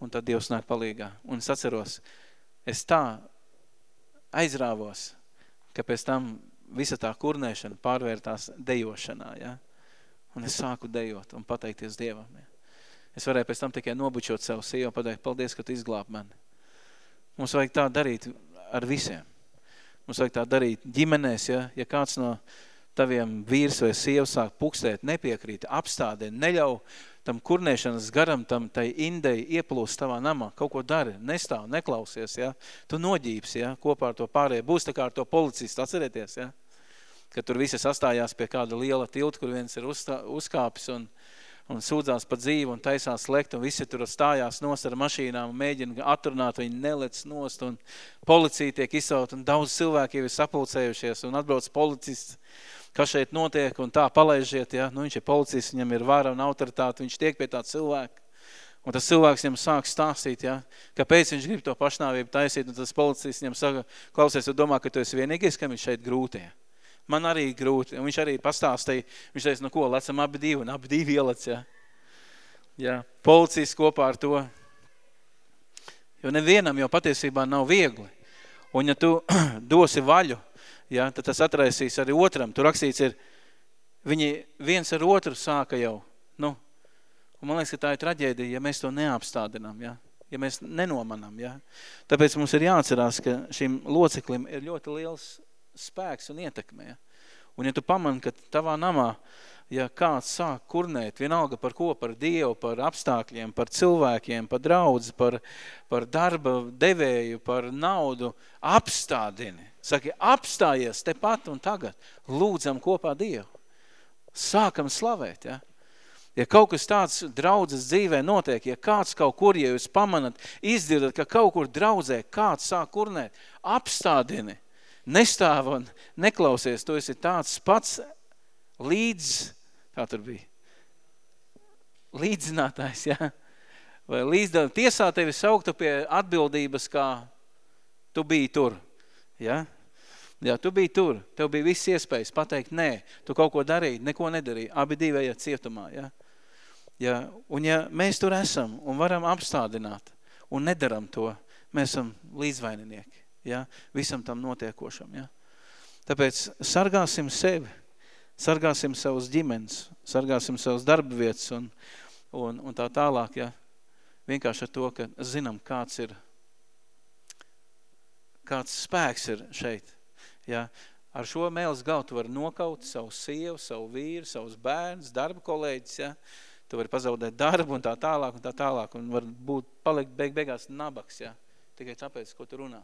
un tad Dievs nāk palīgā. Un es atceros, es tā aizrāvos, ka pēc tam visa tā kurnēšana pārvērtās dejošanā, ja? Un es sāku dejot un pateikties Dievam, ja? Es varēju pēc tam tikai nobučot savu sievu, pateikt, paldies, ka tu izglāb mani. Mums vajag tā darīt ar visiem. Mums vajag tā darīt ģimenēs, ja, ja kāds no taviem vīrs vai sievas sāk pukstēt, nepiekrīt, apstādē, neļauj tam kurnēšanas garam, tam tai indei ieplūst tavā namā, kaut ko dari, nestāv, neklausies, ja? tu noģības, ja? kopā ar to pārējie. Būs tā kā ar to policistu, atcerieties, ja? ka tur visi sastājās pie kāda liela tilta, kur viens ir uzstā, uzkāpis un, un sūdzās pa dzīvi un taisās lekt, un visi tur stājās nost ar mašīnām un mēģina atrunāt, viņi nelec nost, un policija tiek izsaut, un daudz cilvēki jau ir sapulcējušies, un atbrauc policists, kas šeit notiek, un tā palaižiet, ja, nu viņš ir policists, viņam ir vara un autoritāte, viņš tiek pie tā cilvēka. Un tas cilvēks viņam sāk stāstīt, ja, kāpēc viņš grib to pašnāvību taisīt, un tas policists viņam saka, klausies, tu domā, ka tu esi vienīgais, kam viņš šeit grūti. Ja. Man arī grūti, un viņš arī pastāstīja, viņš teica, nu ko, lecam abi divi, un abi divi ielec, ja. Ja, policijas kopā ar to, jo nevienam jau patiesībā nav viegli. Un ja tu dosi vaļu ja, tad tas atraisīs arī otram. Tur rakstīts ir, viņi viens ar otru sāka jau. Nu, un man liekas, ka tā ir traģēdija, ja mēs to neapstādinām, ja, ja mēs nenomanām. Ja. Tāpēc mums ir jāatcerās, ka šim loceklim ir ļoti liels spēks un ietekme. Ja. Un ja tu pamani, ka tavā namā ja kāds sāk kurnēt, vienalga par ko, par Dievu, par apstākļiem, par cilvēkiem, par draudzi, par, par darba devēju, par naudu, apstādini. Saki, apstājies tepat un tagad. Lūdzam kopā Dievu. Sākam slavēt, ja? Ja kaut kas tāds draudzes dzīvē notiek, ja kāds kaut kur, ja jūs pamanat, izdzirdat, ka kaut kur draudzē kāds sāk kurnēt, apstādini, nestāv un neklausies, tu esi tāds pats līdz kā tur bija, līdzinātājs, ja? vai līdzdevums, tiesā tevi sauktu pie atbildības, kā tu biji tur, ja? Jā, tu biji tur, tev bija viss iespējas pateikt nē, tu kaut ko darīji, neko nedarīji, abi divi ejat cietumā, ja? Ja, un ja mēs tur esam un varam apstādināt un nedaram to, mēs esam līdzvaininieki, ja? visam tam notiekošam, ja? Tāpēc sargāsim sevi, sargāsim savus ģimenes, sargāsim savus darba vietas un, un, un tā tālāk, ja, vienkārši ar to, ka zinām, kāds ir, kāds spēks ir šeit, ja, ar šo mēles galtu var nokaut savu sievu, savu vīru, savus bērnus, darba kolēģis, ja, tu vari pazaudēt darbu un tā tālāk un tā tālāk un var būt, palikt beig beigās nabaks, ja, tikai tāpēc, ko tu runā.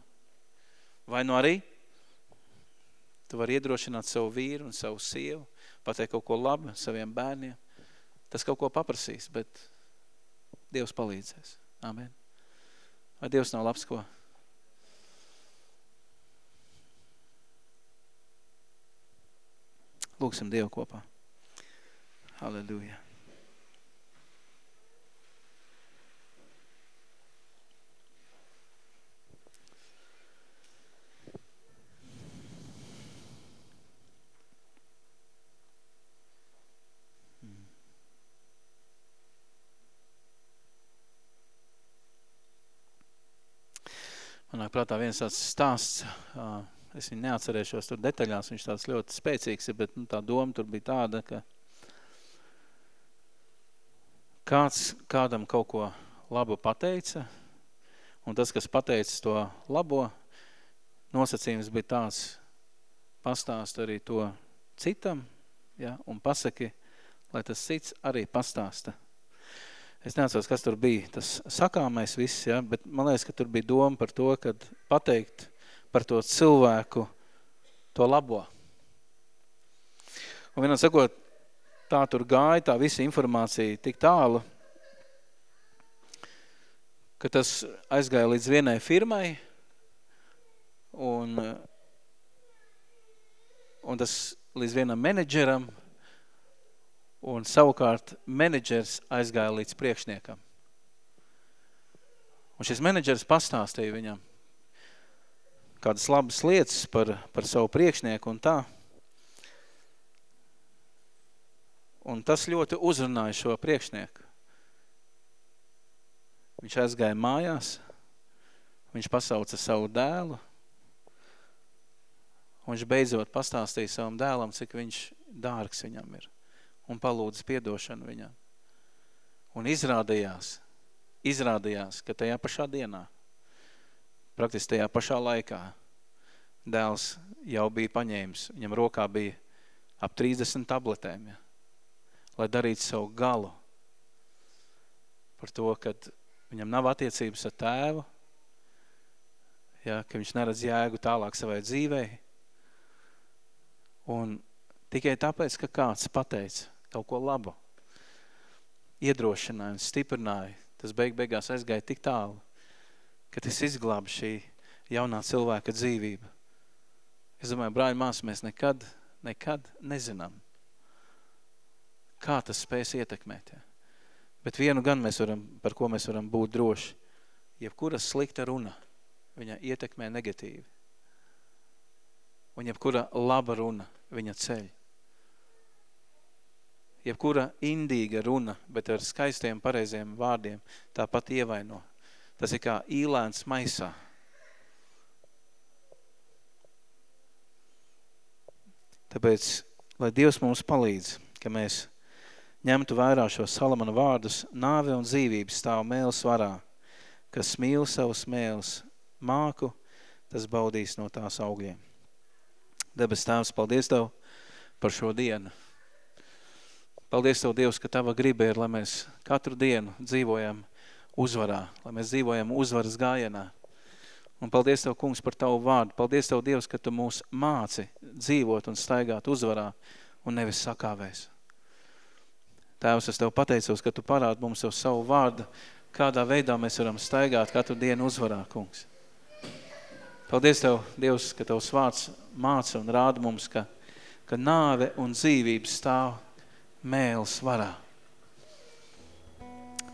Vai nu arī Tu vari iedrošināt savu vīru un savu sievu, pateikt kaut ko labu saviem bērniem. Tas kaut ko paprasīs, bet Dievs palīdzēs. Amen. Vai Dievs nav labs ko? Lūksim Dievu kopā. Halleluja. Prātā viens tāds stāsts, es viņu neatcerēšos tur detaļās, viņš tāds ļoti spēcīgs ir, bet nu, tā doma tur bija tāda, ka kāds kādam kaut ko labu pateica, un tas, kas pateicis to labo, nosacījums bija tāds, pastāst arī to citam, ja, un pasaki, lai tas cits arī pastāsta Es neatceros, kas tur bija, tas sakāmais viss, ja, bet man liekas, ka tur bija doma par to, kad pateikt par to cilvēku to labo. Un vienam sakot, tā tur gāja, tā visa informācija tik tālu, ka tas aizgāja līdz vienai firmai un, un tas līdz vienam menedžeram – un savukārt menedžers aizgāja līdz priekšniekam. Un šis menedžers pastāstīja viņam kādas labas lietas par, par savu priekšnieku un tā. Un tas ļoti uzrunāja šo priekšnieku. Viņš aizgāja mājās, viņš pasauca savu dēlu, un viņš beidzot pastāstīja savam dēlam, cik viņš dārgs viņam ir, un palūdz piedošanu viņam. Un izrādījās, izrādījās, ka tajā pašā dienā, praktiski tajā pašā laikā, dēls jau bija paņēmis, viņam rokā bija ap 30 tabletēm, ja, lai darītu savu galu par to, kad viņam nav attiecības ar tēvu, ja, ka viņš neredz jēgu tālāk savai dzīvei. Un tikai tāpēc, ka kāds pateica kaut ko labu, iedrošināja un stiprināja, tas beig beigās aizgāja tik tālu, ka tas izglāba šī jaunā cilvēka dzīvību. Es domāju, brāļi mās, mēs nekad, nekad nezinām, kā tas spēs ietekmēt. Ja? Bet vienu gan mēs varam, par ko mēs varam būt droši. Jebkura slikta runa, viņa ietekmē negatīvi. Un jebkura laba runa, viņa ceļ. Jebkura indīga runa, bet ar skaistiem pareiziem vārdiem, tāpat ievaino. Tas ir kā īlēns maisā. Tāpēc, lai Dievs mums palīdz, ka mēs ņemtu vērā šo Salamana vārdus, nāve un dzīvība stāv mēles varā, kas mīl savus mēles māku, tas baudīs no tās augļiem. Debes tēvs, paldies Tev par šo dienu. Paldies Tev, Dievs, ka Tava griba ir, lai mēs katru dienu dzīvojam uzvarā, lai mēs dzīvojam uzvaras gājienā. Un paldies Tev, kungs, par Tavu vārdu. Paldies Tev, Dievs, ka Tu mūs māci dzīvot un staigāt uzvarā un nevis sakāvēs. Tēvs, es Tev pateicos, ka Tu parādi mums jau savu vārdu, kādā veidā mēs varam staigāt katru dienu uzvarā, kungs. Paldies Tev, Dievs, ka Tavs vārds māca un rāda mums, ka, ka nāve un dzīvība stāv mēles varā.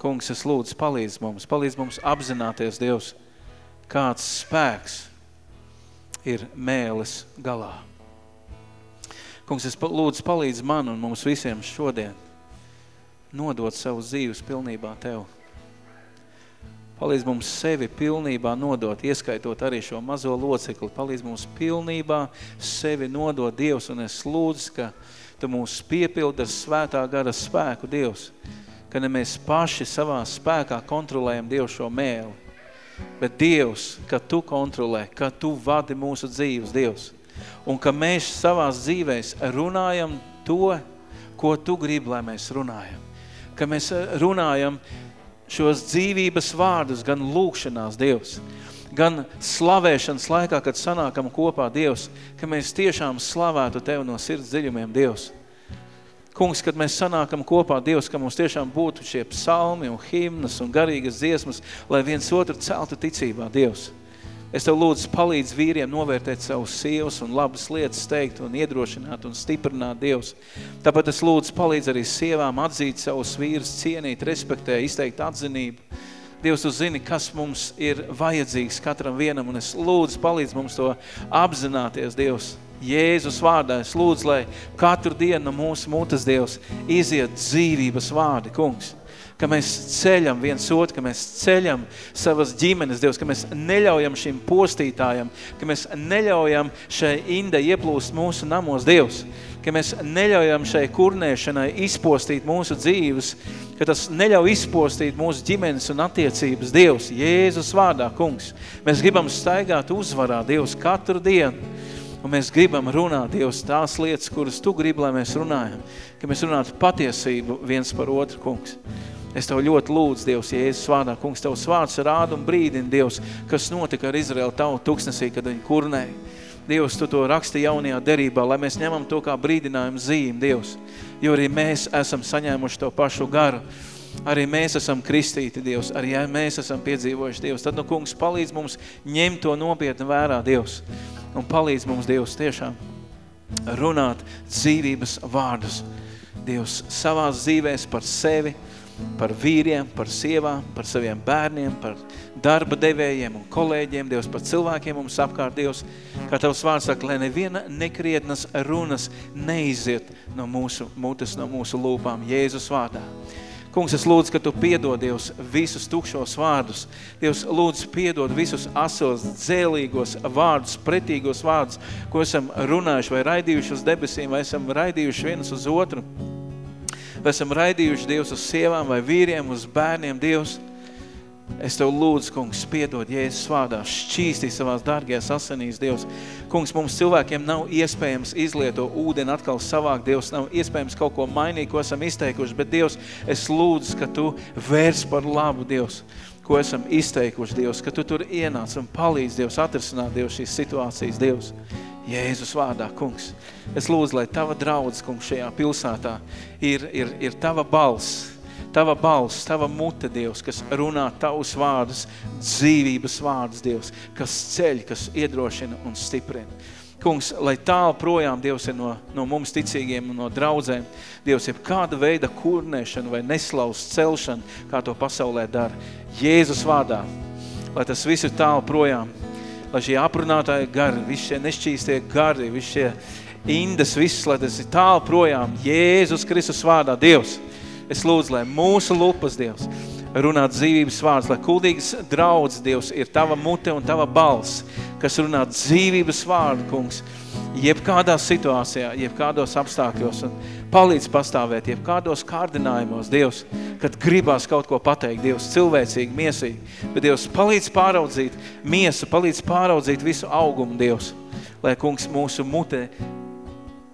Kungs, es lūdzu, palīdz mums, palīdz mums apzināties, Dievs, kāds spēks ir mēles galā. Kungs, es lūdzu, palīdz man un mums visiem šodien – nodot savus dzīves pilnībā Tev. Palīdz mums sevi pilnībā nodot, ieskaitot arī šo mazo locekli. Palīdz mums pilnībā sevi nodot Dievs, un es lūdzu, ka Tu mūs piepildi ar svētā gara spēku, Dievs, ka ne mēs paši savā spēkā kontrolējam Dievu šo mēli, bet Dievs, ka Tu kontrolē, ka Tu vadi mūsu dzīves, Dievs, un ka mēs savās dzīvēs runājam to, ko Tu gribi, lai mēs runājam. Ka mēs eh, runājam šos dzīvības vārdus gan lūkšanās Dievs, gan slavēšanas laikā, kad sanākam kopā Dievs, ka mēs tiešām slavētu Tev no sirds dziļumiem Dievs. Kungs, kad mēs sanākam kopā Dievs, ka mums tiešām būtu šie psalmi un himnas un garīgas dziesmas, lai viens otru celtu ticībā Dievs. Es Tev lūdzu palīdz vīriem novērtēt savus sievas un labas lietas teikt un iedrošināt un stiprināt Dievs. Tāpēc es lūdzu palīdz arī sievām atzīt savus vīrus, cienīt, respektēt, izteikt atzinību. Dievs, tu zini, kas mums ir vajadzīgs katram vienam, un es lūdzu palīdz mums to apzināties, Dievs. Jēzus vārdā es lūdzu, lai katru dienu no mūsu mutes, Dievs, iziet dzīvības vārdi, kungs ka mēs ceļam viens otru, ka mēs ceļam savas ģimenes, Dievs, ka mēs neļaujam šim postītājam, ka mēs neļaujam šai indai ieplūst mūsu namos, Dievs, ka mēs neļaujam šai kurnēšanai izpostīt mūsu dzīves, ka tas neļauj izpostīt mūsu ģimenes un attiecības, Dievs, Jēzus vārdā, kungs. Mēs gribam staigāt uzvarā, Dievs, katru dienu, un mēs gribam runāt, Dievs, tās lietas, kuras Tu gribi, lai mēs runājam, ka mēs runātu patiesību viens par otru, kungs. Es Tev ļoti lūdzu, Dievs, Jēzus vārdā, kungs, Tavs vārds rāda un brīdina, Dievs, kas notika ar Izraelu tavu tuksnesī, kad viņi kurnēja. Dievs, Tu to raksti jaunajā derībā, lai mēs ņemam to kā brīdinājumu zīmi, Dievs, jo arī mēs esam saņēmuši to pašu garu, arī mēs esam kristīti, Dievs, arī mēs esam piedzīvojuši, Dievs. Tad, nu, kungs, palīdz mums ņemt to nopietni vērā, Dievs, un palīdz mums, Dievs, tiešām runāt dzīvības vārdus, Dievs, savās dzīvēs par sevi, par vīriem, par sievām, par saviem bērniem, par darba devējiem un kolēģiem, Dievs, par cilvēkiem mums apkārt, Dievs, kā Tavs vārds saka, lai neviena nekrietnas runas neiziet no mūsu mutes, no mūsu lūpām, Jēzus vārdā. Kungs, es lūdzu, ka Tu piedod, Dievs, visus tukšos vārdus. Dievs, lūdzu, piedod visus asos, dzēlīgos vārdus, pretīgos vārdus, ko esam runājuši vai raidījuši uz debesīm, vai esam raidījuši vienus uz otru. Vai esam raidījuši, Dievs, uz sievām vai vīriem, uz bērniem, Dievs. Es Tev lūdzu, kungs, piedod Jēzus vārdā, šķīstī savās dārgajās asinīs, Dievs. Kungs, mums cilvēkiem nav iespējams izlieto ūdeni atkal savākt, Dievs, nav iespējams kaut ko mainīt, ko esam izteikuši, bet Dievs, es lūdzu, ka Tu vērs par labu, Dievs, ko esam izteikuši, Dievs, ka Tu tur ienāc un palīdz, Dievs, atrisināt, Dievs, šīs situācijas, Dievs. Jēzus vārdā, kungs. Es lūdzu, lai Tava draudz, kungs, šajā pilsētā ir, ir, ir Tava balss, Tava balss, Tava mute, Dievs, kas runā Tavus vārdus, dzīvības vārdus, Dievs, kas ceļ, kas iedrošina un stiprina. Kungs, lai tālu projām Dievs ir no, no mums ticīgiem un no draudzēm, Dievs ir kāda veida kurnēšana vai neslaus celšana, kā to pasaulē dara. Jēzus vārdā, lai tas viss ir tālu projām, lai šie aprunātāji gari, visi šie nešķīstie gari, visi šie indas, viss, lai tas ir tālu projām, Jēzus Kristus vārdā, Dievs, Es lūdzu, lai mūsu lupas, Dievs, runā dzīvības vārds, lai kuldīgas draudz, Dievs, ir tava mute un tava balss, kas runā dzīvības vārdu, kungs, jebkādā situācijā, jebkādos apstākļos. Un palīdz pastāvēt, jebkādos kārdinājumos, Dievs, kad gribās kaut ko pateikt, Dievs, cilvēcīgi, miesīgi, bet Dievs palīdz pāraudzīt miesu, palīdz pāraudzīt visu augumu, Dievs, lai, kungs, mūsu mute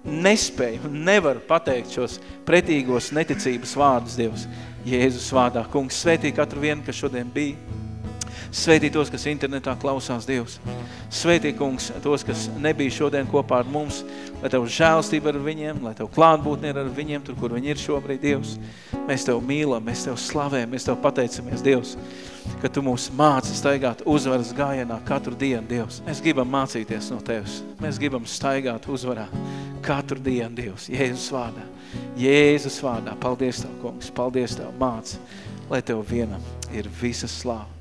nespēju nevaru pateikt šos pretīgos neticības vārdus, Dievs, Jēzus vārdā. Kungs, svētī katru vienu, kas šodien bija. Svētī tos, kas internetā klausās Dievs. Svētī, kungs, tos, kas nebija šodien kopā ar mums, lai Tev žēlstība ar viņiem, lai Tev klātbūtne ir ar viņiem, tur, kur viņi ir šobrīd, Dievs. Mēs Tev mīlam, mēs Tev slavējam, mēs Tev pateicamies, Dievs, ka Tu mūs māci staigāt uzvaras gājienā katru dienu, Dievs. Mēs gribam mācīties no Tevis. Mēs gribam staigāt uzvarā katru dienu, Dievs, Jēzus vārdā. Jēzus vārdā. Paldies Tev, kungs. Paldies Tev, māci, lai Tev vienam ir visa slāva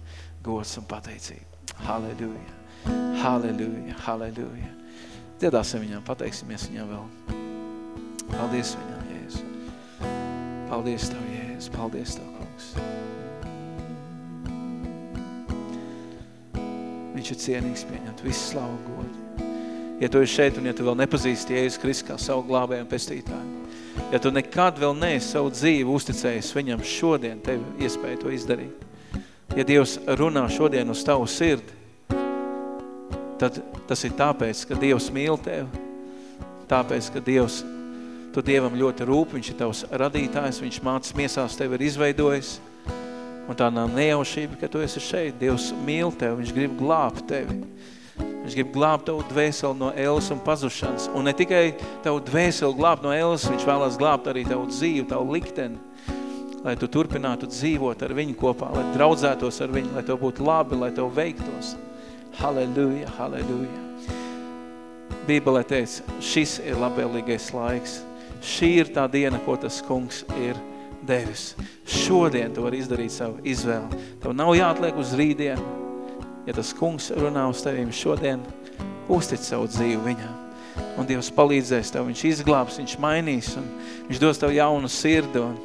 gods un pateicība. Halleluja, halleluja, halleluja. Dziedāsim viņam, pateiksimies viņam vēl. Paldies viņam, Jēzus. Paldies Tev, Jēzus. Paldies Tev, kungs. Viņš ir cienīgs pieņemt visu slavu godu. Ja tu esi šeit un ja tu vēl nepazīsti Jēzus Kristu kā savu glābēju un pestītāju, ja tu nekad vēl neesi savu dzīvi uzticējis viņam šodien, tev iespēja to izdarīt, ja Dievs runā šodien uz tavu sirdi, tad tas ir tāpēc, ka Dievs mīl tevi, tāpēc, ka Dievs, tu Dievam ļoti rūp, viņš ir tavs radītājs, viņš mācas miesās tevi ir izveidojis, un tā nav nejaušība, ka tu esi šeit. Dievs mīl tevi, viņš grib glābt tevi. Viņš grib glābt tavu dvēseli no ēles un pazušanas. Un ne tikai tavu dvēseli glābt no ēles, viņš vēlās glābt arī tavu dzīvi, tavu likteni lai tu turpinātu dzīvot ar viņu kopā, lai draudzētos ar viņu, lai tev būtu labi, lai tev veiktos. Halleluja, halleluja. Bībelē teica, šis ir labēlīgais laiks. Šī ir tā diena, ko tas kungs ir devis. Šodien tu vari izdarīt savu izvēli. Tev nav jāatliek uz rītdienu. Ja tas kungs runā uz tevīm šodien, uztic savu dzīvi viņam. Un Dievs palīdzēs tev, viņš izglābs, viņš mainīs, un viņš dos tev jaunu sirdi, un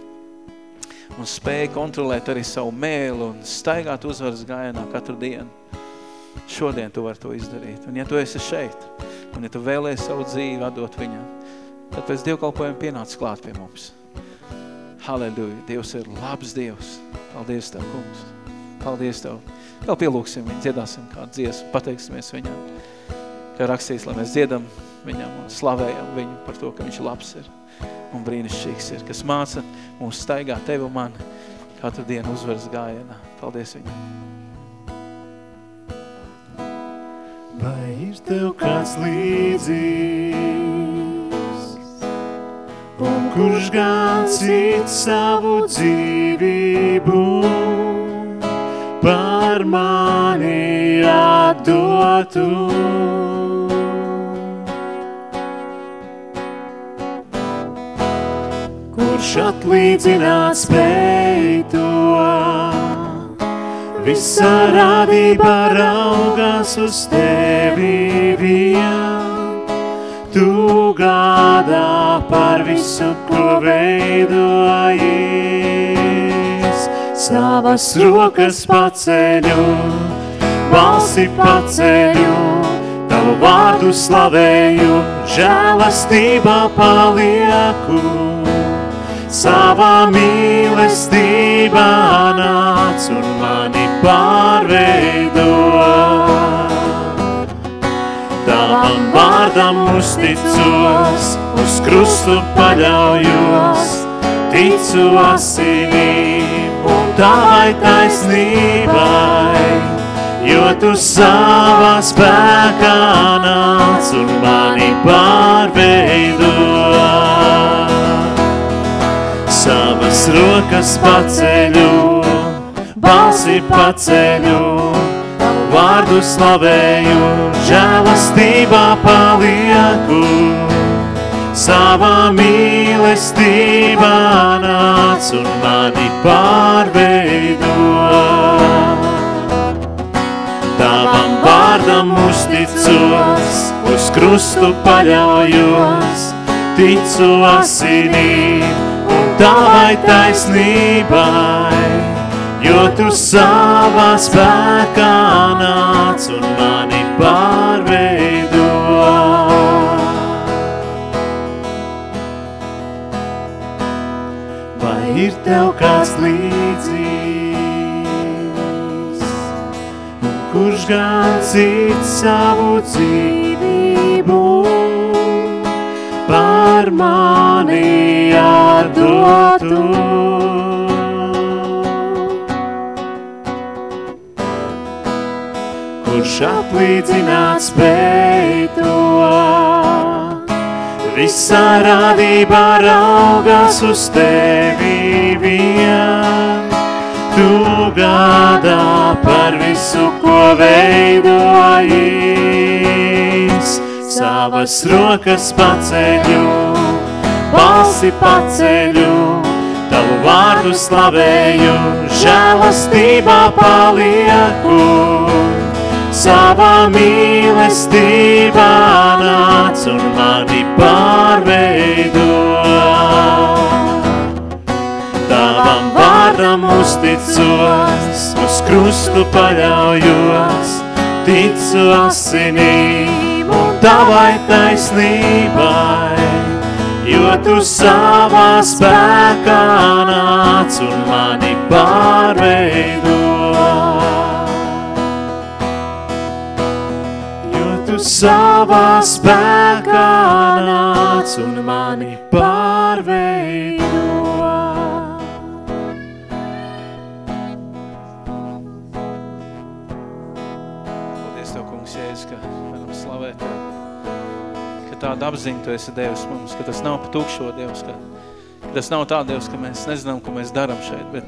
un spēja kontrolēt arī savu mēlu un staigāt uzvaras gājienā katru dienu. Šodien tu vari to izdarīt. Un ja tu esi šeit, un ja tu vēlēsi savu dzīvi atdot viņam, tad pēc dievkalpojuma pienāc klāt pie mums. Halleluja! Dievs ir labs Dievs. Paldies Tev, kungs. Paldies Tev. Vēl pielūksim viņu, dziedāsim kādu dziesmu, pateiksimies viņam. Kā rakstīs, lai mēs dziedam viņam un slavējam viņu par to, ka viņš labs ir un brīnišķīgs ir, kas māca mūs staigāt tevi un mani katru dienu uzvaras gājienā. Paldies viņam! Vai ir tev kāds līdzīgs, un kurš gan cits savu dzīvību par mani atdotu? Kurš atlīdzināt spēj to. Visa radība raugās uz tevi vien. Tu gādā par visu, ko veidojis. Savas rokas paceļu, balsi paceļu, tavu vārdu slavēju, žēlastībā palieku. Savā mīlestībā nāc un mani pārveido. Tavam vārdam uzticos, uz krustu paļaujos, ticu asinīm un tavai taisnībai, jo tu savā spēkā nāc un mani pārveido. Savas rokas paceļu, balsi paceļu, vārdu slavēju, žēlastībā palieku. Savā mīlestībā nāc un mani pārveido. Tavam vārdam uzticos, uz krustu paļaujos, ticu asinīm tavai taisnībai, jo tu savā spēkā nāc un mani pārveido. Vai ir tev kāds līdzīgs, un kurš gan cits savu dzīvību par mani atdotu? kurš aplīdzināt spēj to. Visa radība raugās uz tevi vien, tu gādā par visu, ko veidojis. Savas rokas paceļu, balsi paceļu, tavu vārdu slavēju, žēlastībā palieku savā mīlestībā nāc un mani pārveido. Tavam vārdam uzticos, uz krustu paļaujos, ticu asinīm un tavai taisnībai, jo tu savā spēkā nāc un mani pārveido. tu savā spēkā nāc un mani pārveido. Ka tāda apziņa Tu esi Dievs mums, ka tas nav pa tukšo Dievs, ka, ka tas nav tā Dievs, ka mēs nezinām, ko mēs daram šeit, bet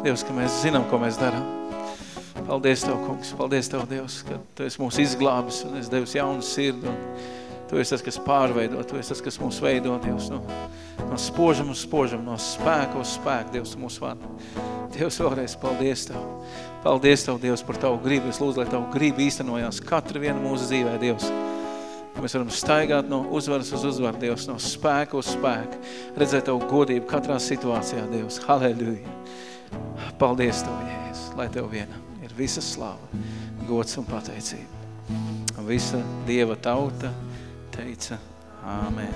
Dievs, ka mēs zinām, ko mēs daram. Paldies Tev, kungs, paldies Tev, Dievs, ka Tu esi mūs izglābis un esi Devis jaunu sirdi un Tu esi tas, kas pārveido, Tu esi tas, kas mūs veido, Dievs, no, no spožam uz spožam, no spēka uz spēku, Dievs, mūsu vada. Dievs, vēlreiz paldies Tev. Paldies Tev, Dievs, par Tavu gribu. Es lūdzu, lai Tavu gribu īstenojās katra viena mūsu dzīvē, Dievs. Mēs varam staigāt no uzvaras uz uzvaru, Dievs, no spēka uz spēku. Redzēt Tavu godību katrā situācijā, Dievs. Halleluja. Paldies Tev, Jēzus, lai Tev vienam ir visa slava, gods un pateicība. Un visa Dieva tauta teica Āmen.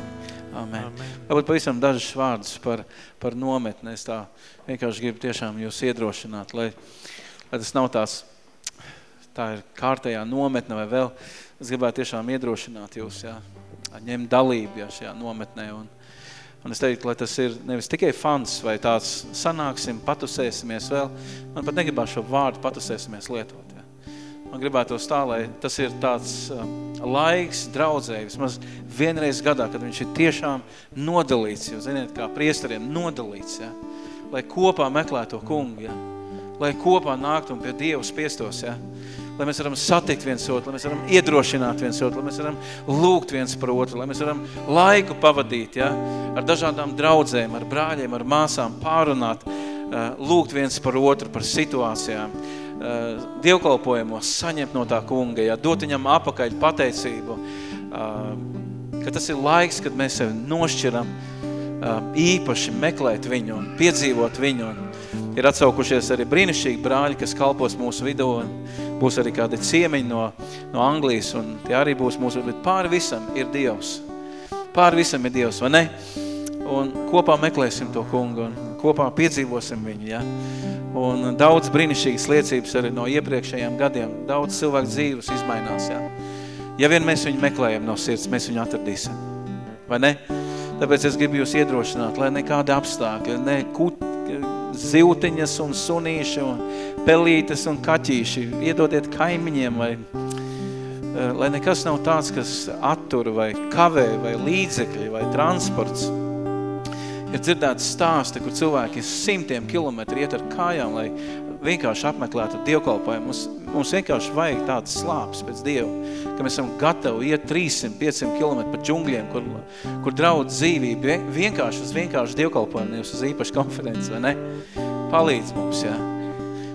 Amen. Varbūt pavisam dažas vārdus par, par nometni. Es tā vienkārši gribu tiešām jūs iedrošināt, lai, lai tas nav tās, tā ir kārtējā nometne vai vēl. Es gribētu tiešām iedrošināt jūs, jā, ņemt dalību jā, šajā nometnē. Un, un es teiktu, lai tas ir nevis tikai fans vai tāds sanāksim, patusēsimies vēl. Man pat negribās šo vārdu patusēsimies lietot. Jā. Man gribētos tā, lai tas ir tāds um, laiks draudzēji, vismaz vienreiz gadā, kad viņš ir tiešām nodalīts, jo, ziniet, kā priestariem nodalīts, ja? lai kopā meklē to kungu, ja? Lai kopā nāktu un pie Dieva spiestos, ja? lai mēs varam satikt viens otru, lai mēs varam iedrošināt viens otru, lai mēs varam lūgt viens par otru, lai mēs varam laiku pavadīt, ja? ar dažādām draudzēm, ar brāļiem, ar māsām, pārunāt, lūgt viens par otru, par situācijām, dievkalpojumos, saņemt no tā kunga, ja? dot viņam apakaļ pateicību, ka tas ir laiks, kad mēs sevi nošķiram, īpaši meklēt viņu un piedzīvot viņu. Un ir atsaukušies arī brīnišķīgi brāļi, kas kalpos mūsu vidū un būs arī kādi ciemiņi no, no Anglijas un tie arī būs mūsu, bet pāri visam ir Dievs. Pāri visam ir Dievs, vai ne? Un kopā meklēsim to kungu un kopā piedzīvosim viņu, ja? Un daudz brīnišķīgas liecības arī no iepriekšējiem gadiem, daudz cilvēku dzīves izmainās, ja? Ja vien mēs viņu meklējam no sirds, mēs viņu atradīsim. Vai ne? Tāpēc es gribu jūs iedrošināt, lai nekādi apstākļi, ne kut, zivtiņas un sunīši un pelītes un kaķīši, iedodiet kaimiņiem vai eh, lai nekas nav tāds, kas attur vai kavē vai līdzekļi vai transports. Ir dzirdēts stāsti, kur cilvēki simtiem kilometri iet ar kājām, lai vienkārši apmeklētu dievkalpojumu. Mums, mums vienkārši vajag tādas slāpes pēc Dievu, ka mēs esam gatavi iet 300-500 km pa džungļiem, kur, kur draudz dzīvību, vienkārši uz vienkārši dievkalpojumu, nevis uz īpašu konferenci, vai ne? Palīdz mums, jā.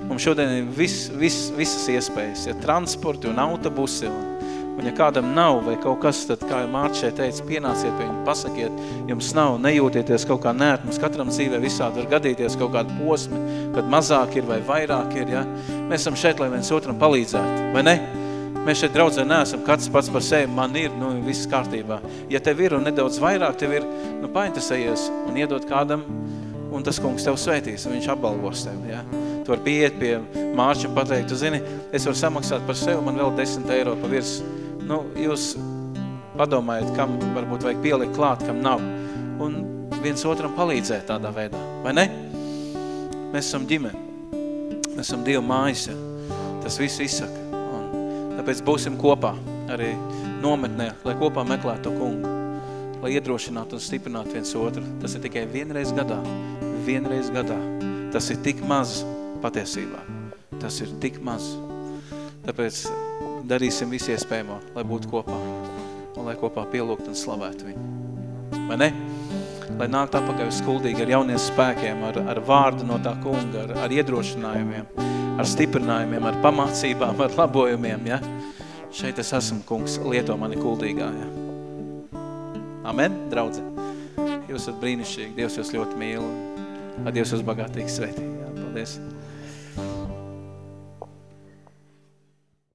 Mums šodien ir vis, vis, visas iespējas, ja transporti un autobusi un Un ja kādam nav vai kaut kas, tad, kā Mārķis šeit teica, pienāciet pie viņu, pasakiet, jums nav, nejūtieties kaut kā nērt, mums katram dzīvē visādi var gadīties kaut kādu posmi, kad mazāk ir vai vairāk ir, ja? Mēs esam šeit, lai viens otram palīdzētu, vai ne? Mēs šeit draudzē neesam, katrs pats par sevi, man ir, nu, viss kārtībā. Ja tev ir un nedaudz vairāk tev ir, nu, painteresējies un iedot kādam, un tas kungs tev svētīs, un viņš apbalvos tev, ja? Tu var pieiet pie Mārča un pateikt, tu zini, es varu samaksāt par sevi, man vēl 10 eiro pa virs nu, jūs padomājiet, kam varbūt vajag pielikt klāt, kam nav. Un viens otram palīdzēt tādā veidā, vai ne? Mēs esam ģimeni. Mēs esam Dieva mājas, ja? Tas viss izsaka. Un tāpēc būsim kopā arī nometnē, lai kopā meklētu kungu. Lai iedrošinātu un stiprinātu viens otru. Tas ir tikai vienreiz gadā. Vienreiz gadā. Tas ir tik maz patiesībā. Tas ir tik maz. Tāpēc darīsim visu iespējamo, lai būtu kopā un lai kopā pielūgt un slavētu viņu. Vai ne? Lai nākt apakaļ skuldīgi ar jauniem spēkiem, ar, ar vārdu no tā kunga, ar, ar iedrošinājumiem, ar stiprinājumiem, ar pamācībām, ar labojumiem, ja? Šeit es esmu, kungs, lieto mani kuldīgā, ja? Amen, draudze. Jūs esat brīnišķīgi, Dievs jūs ļoti mīl. Lai Dievs jūs bagātīgi svētī. Jā, paldies.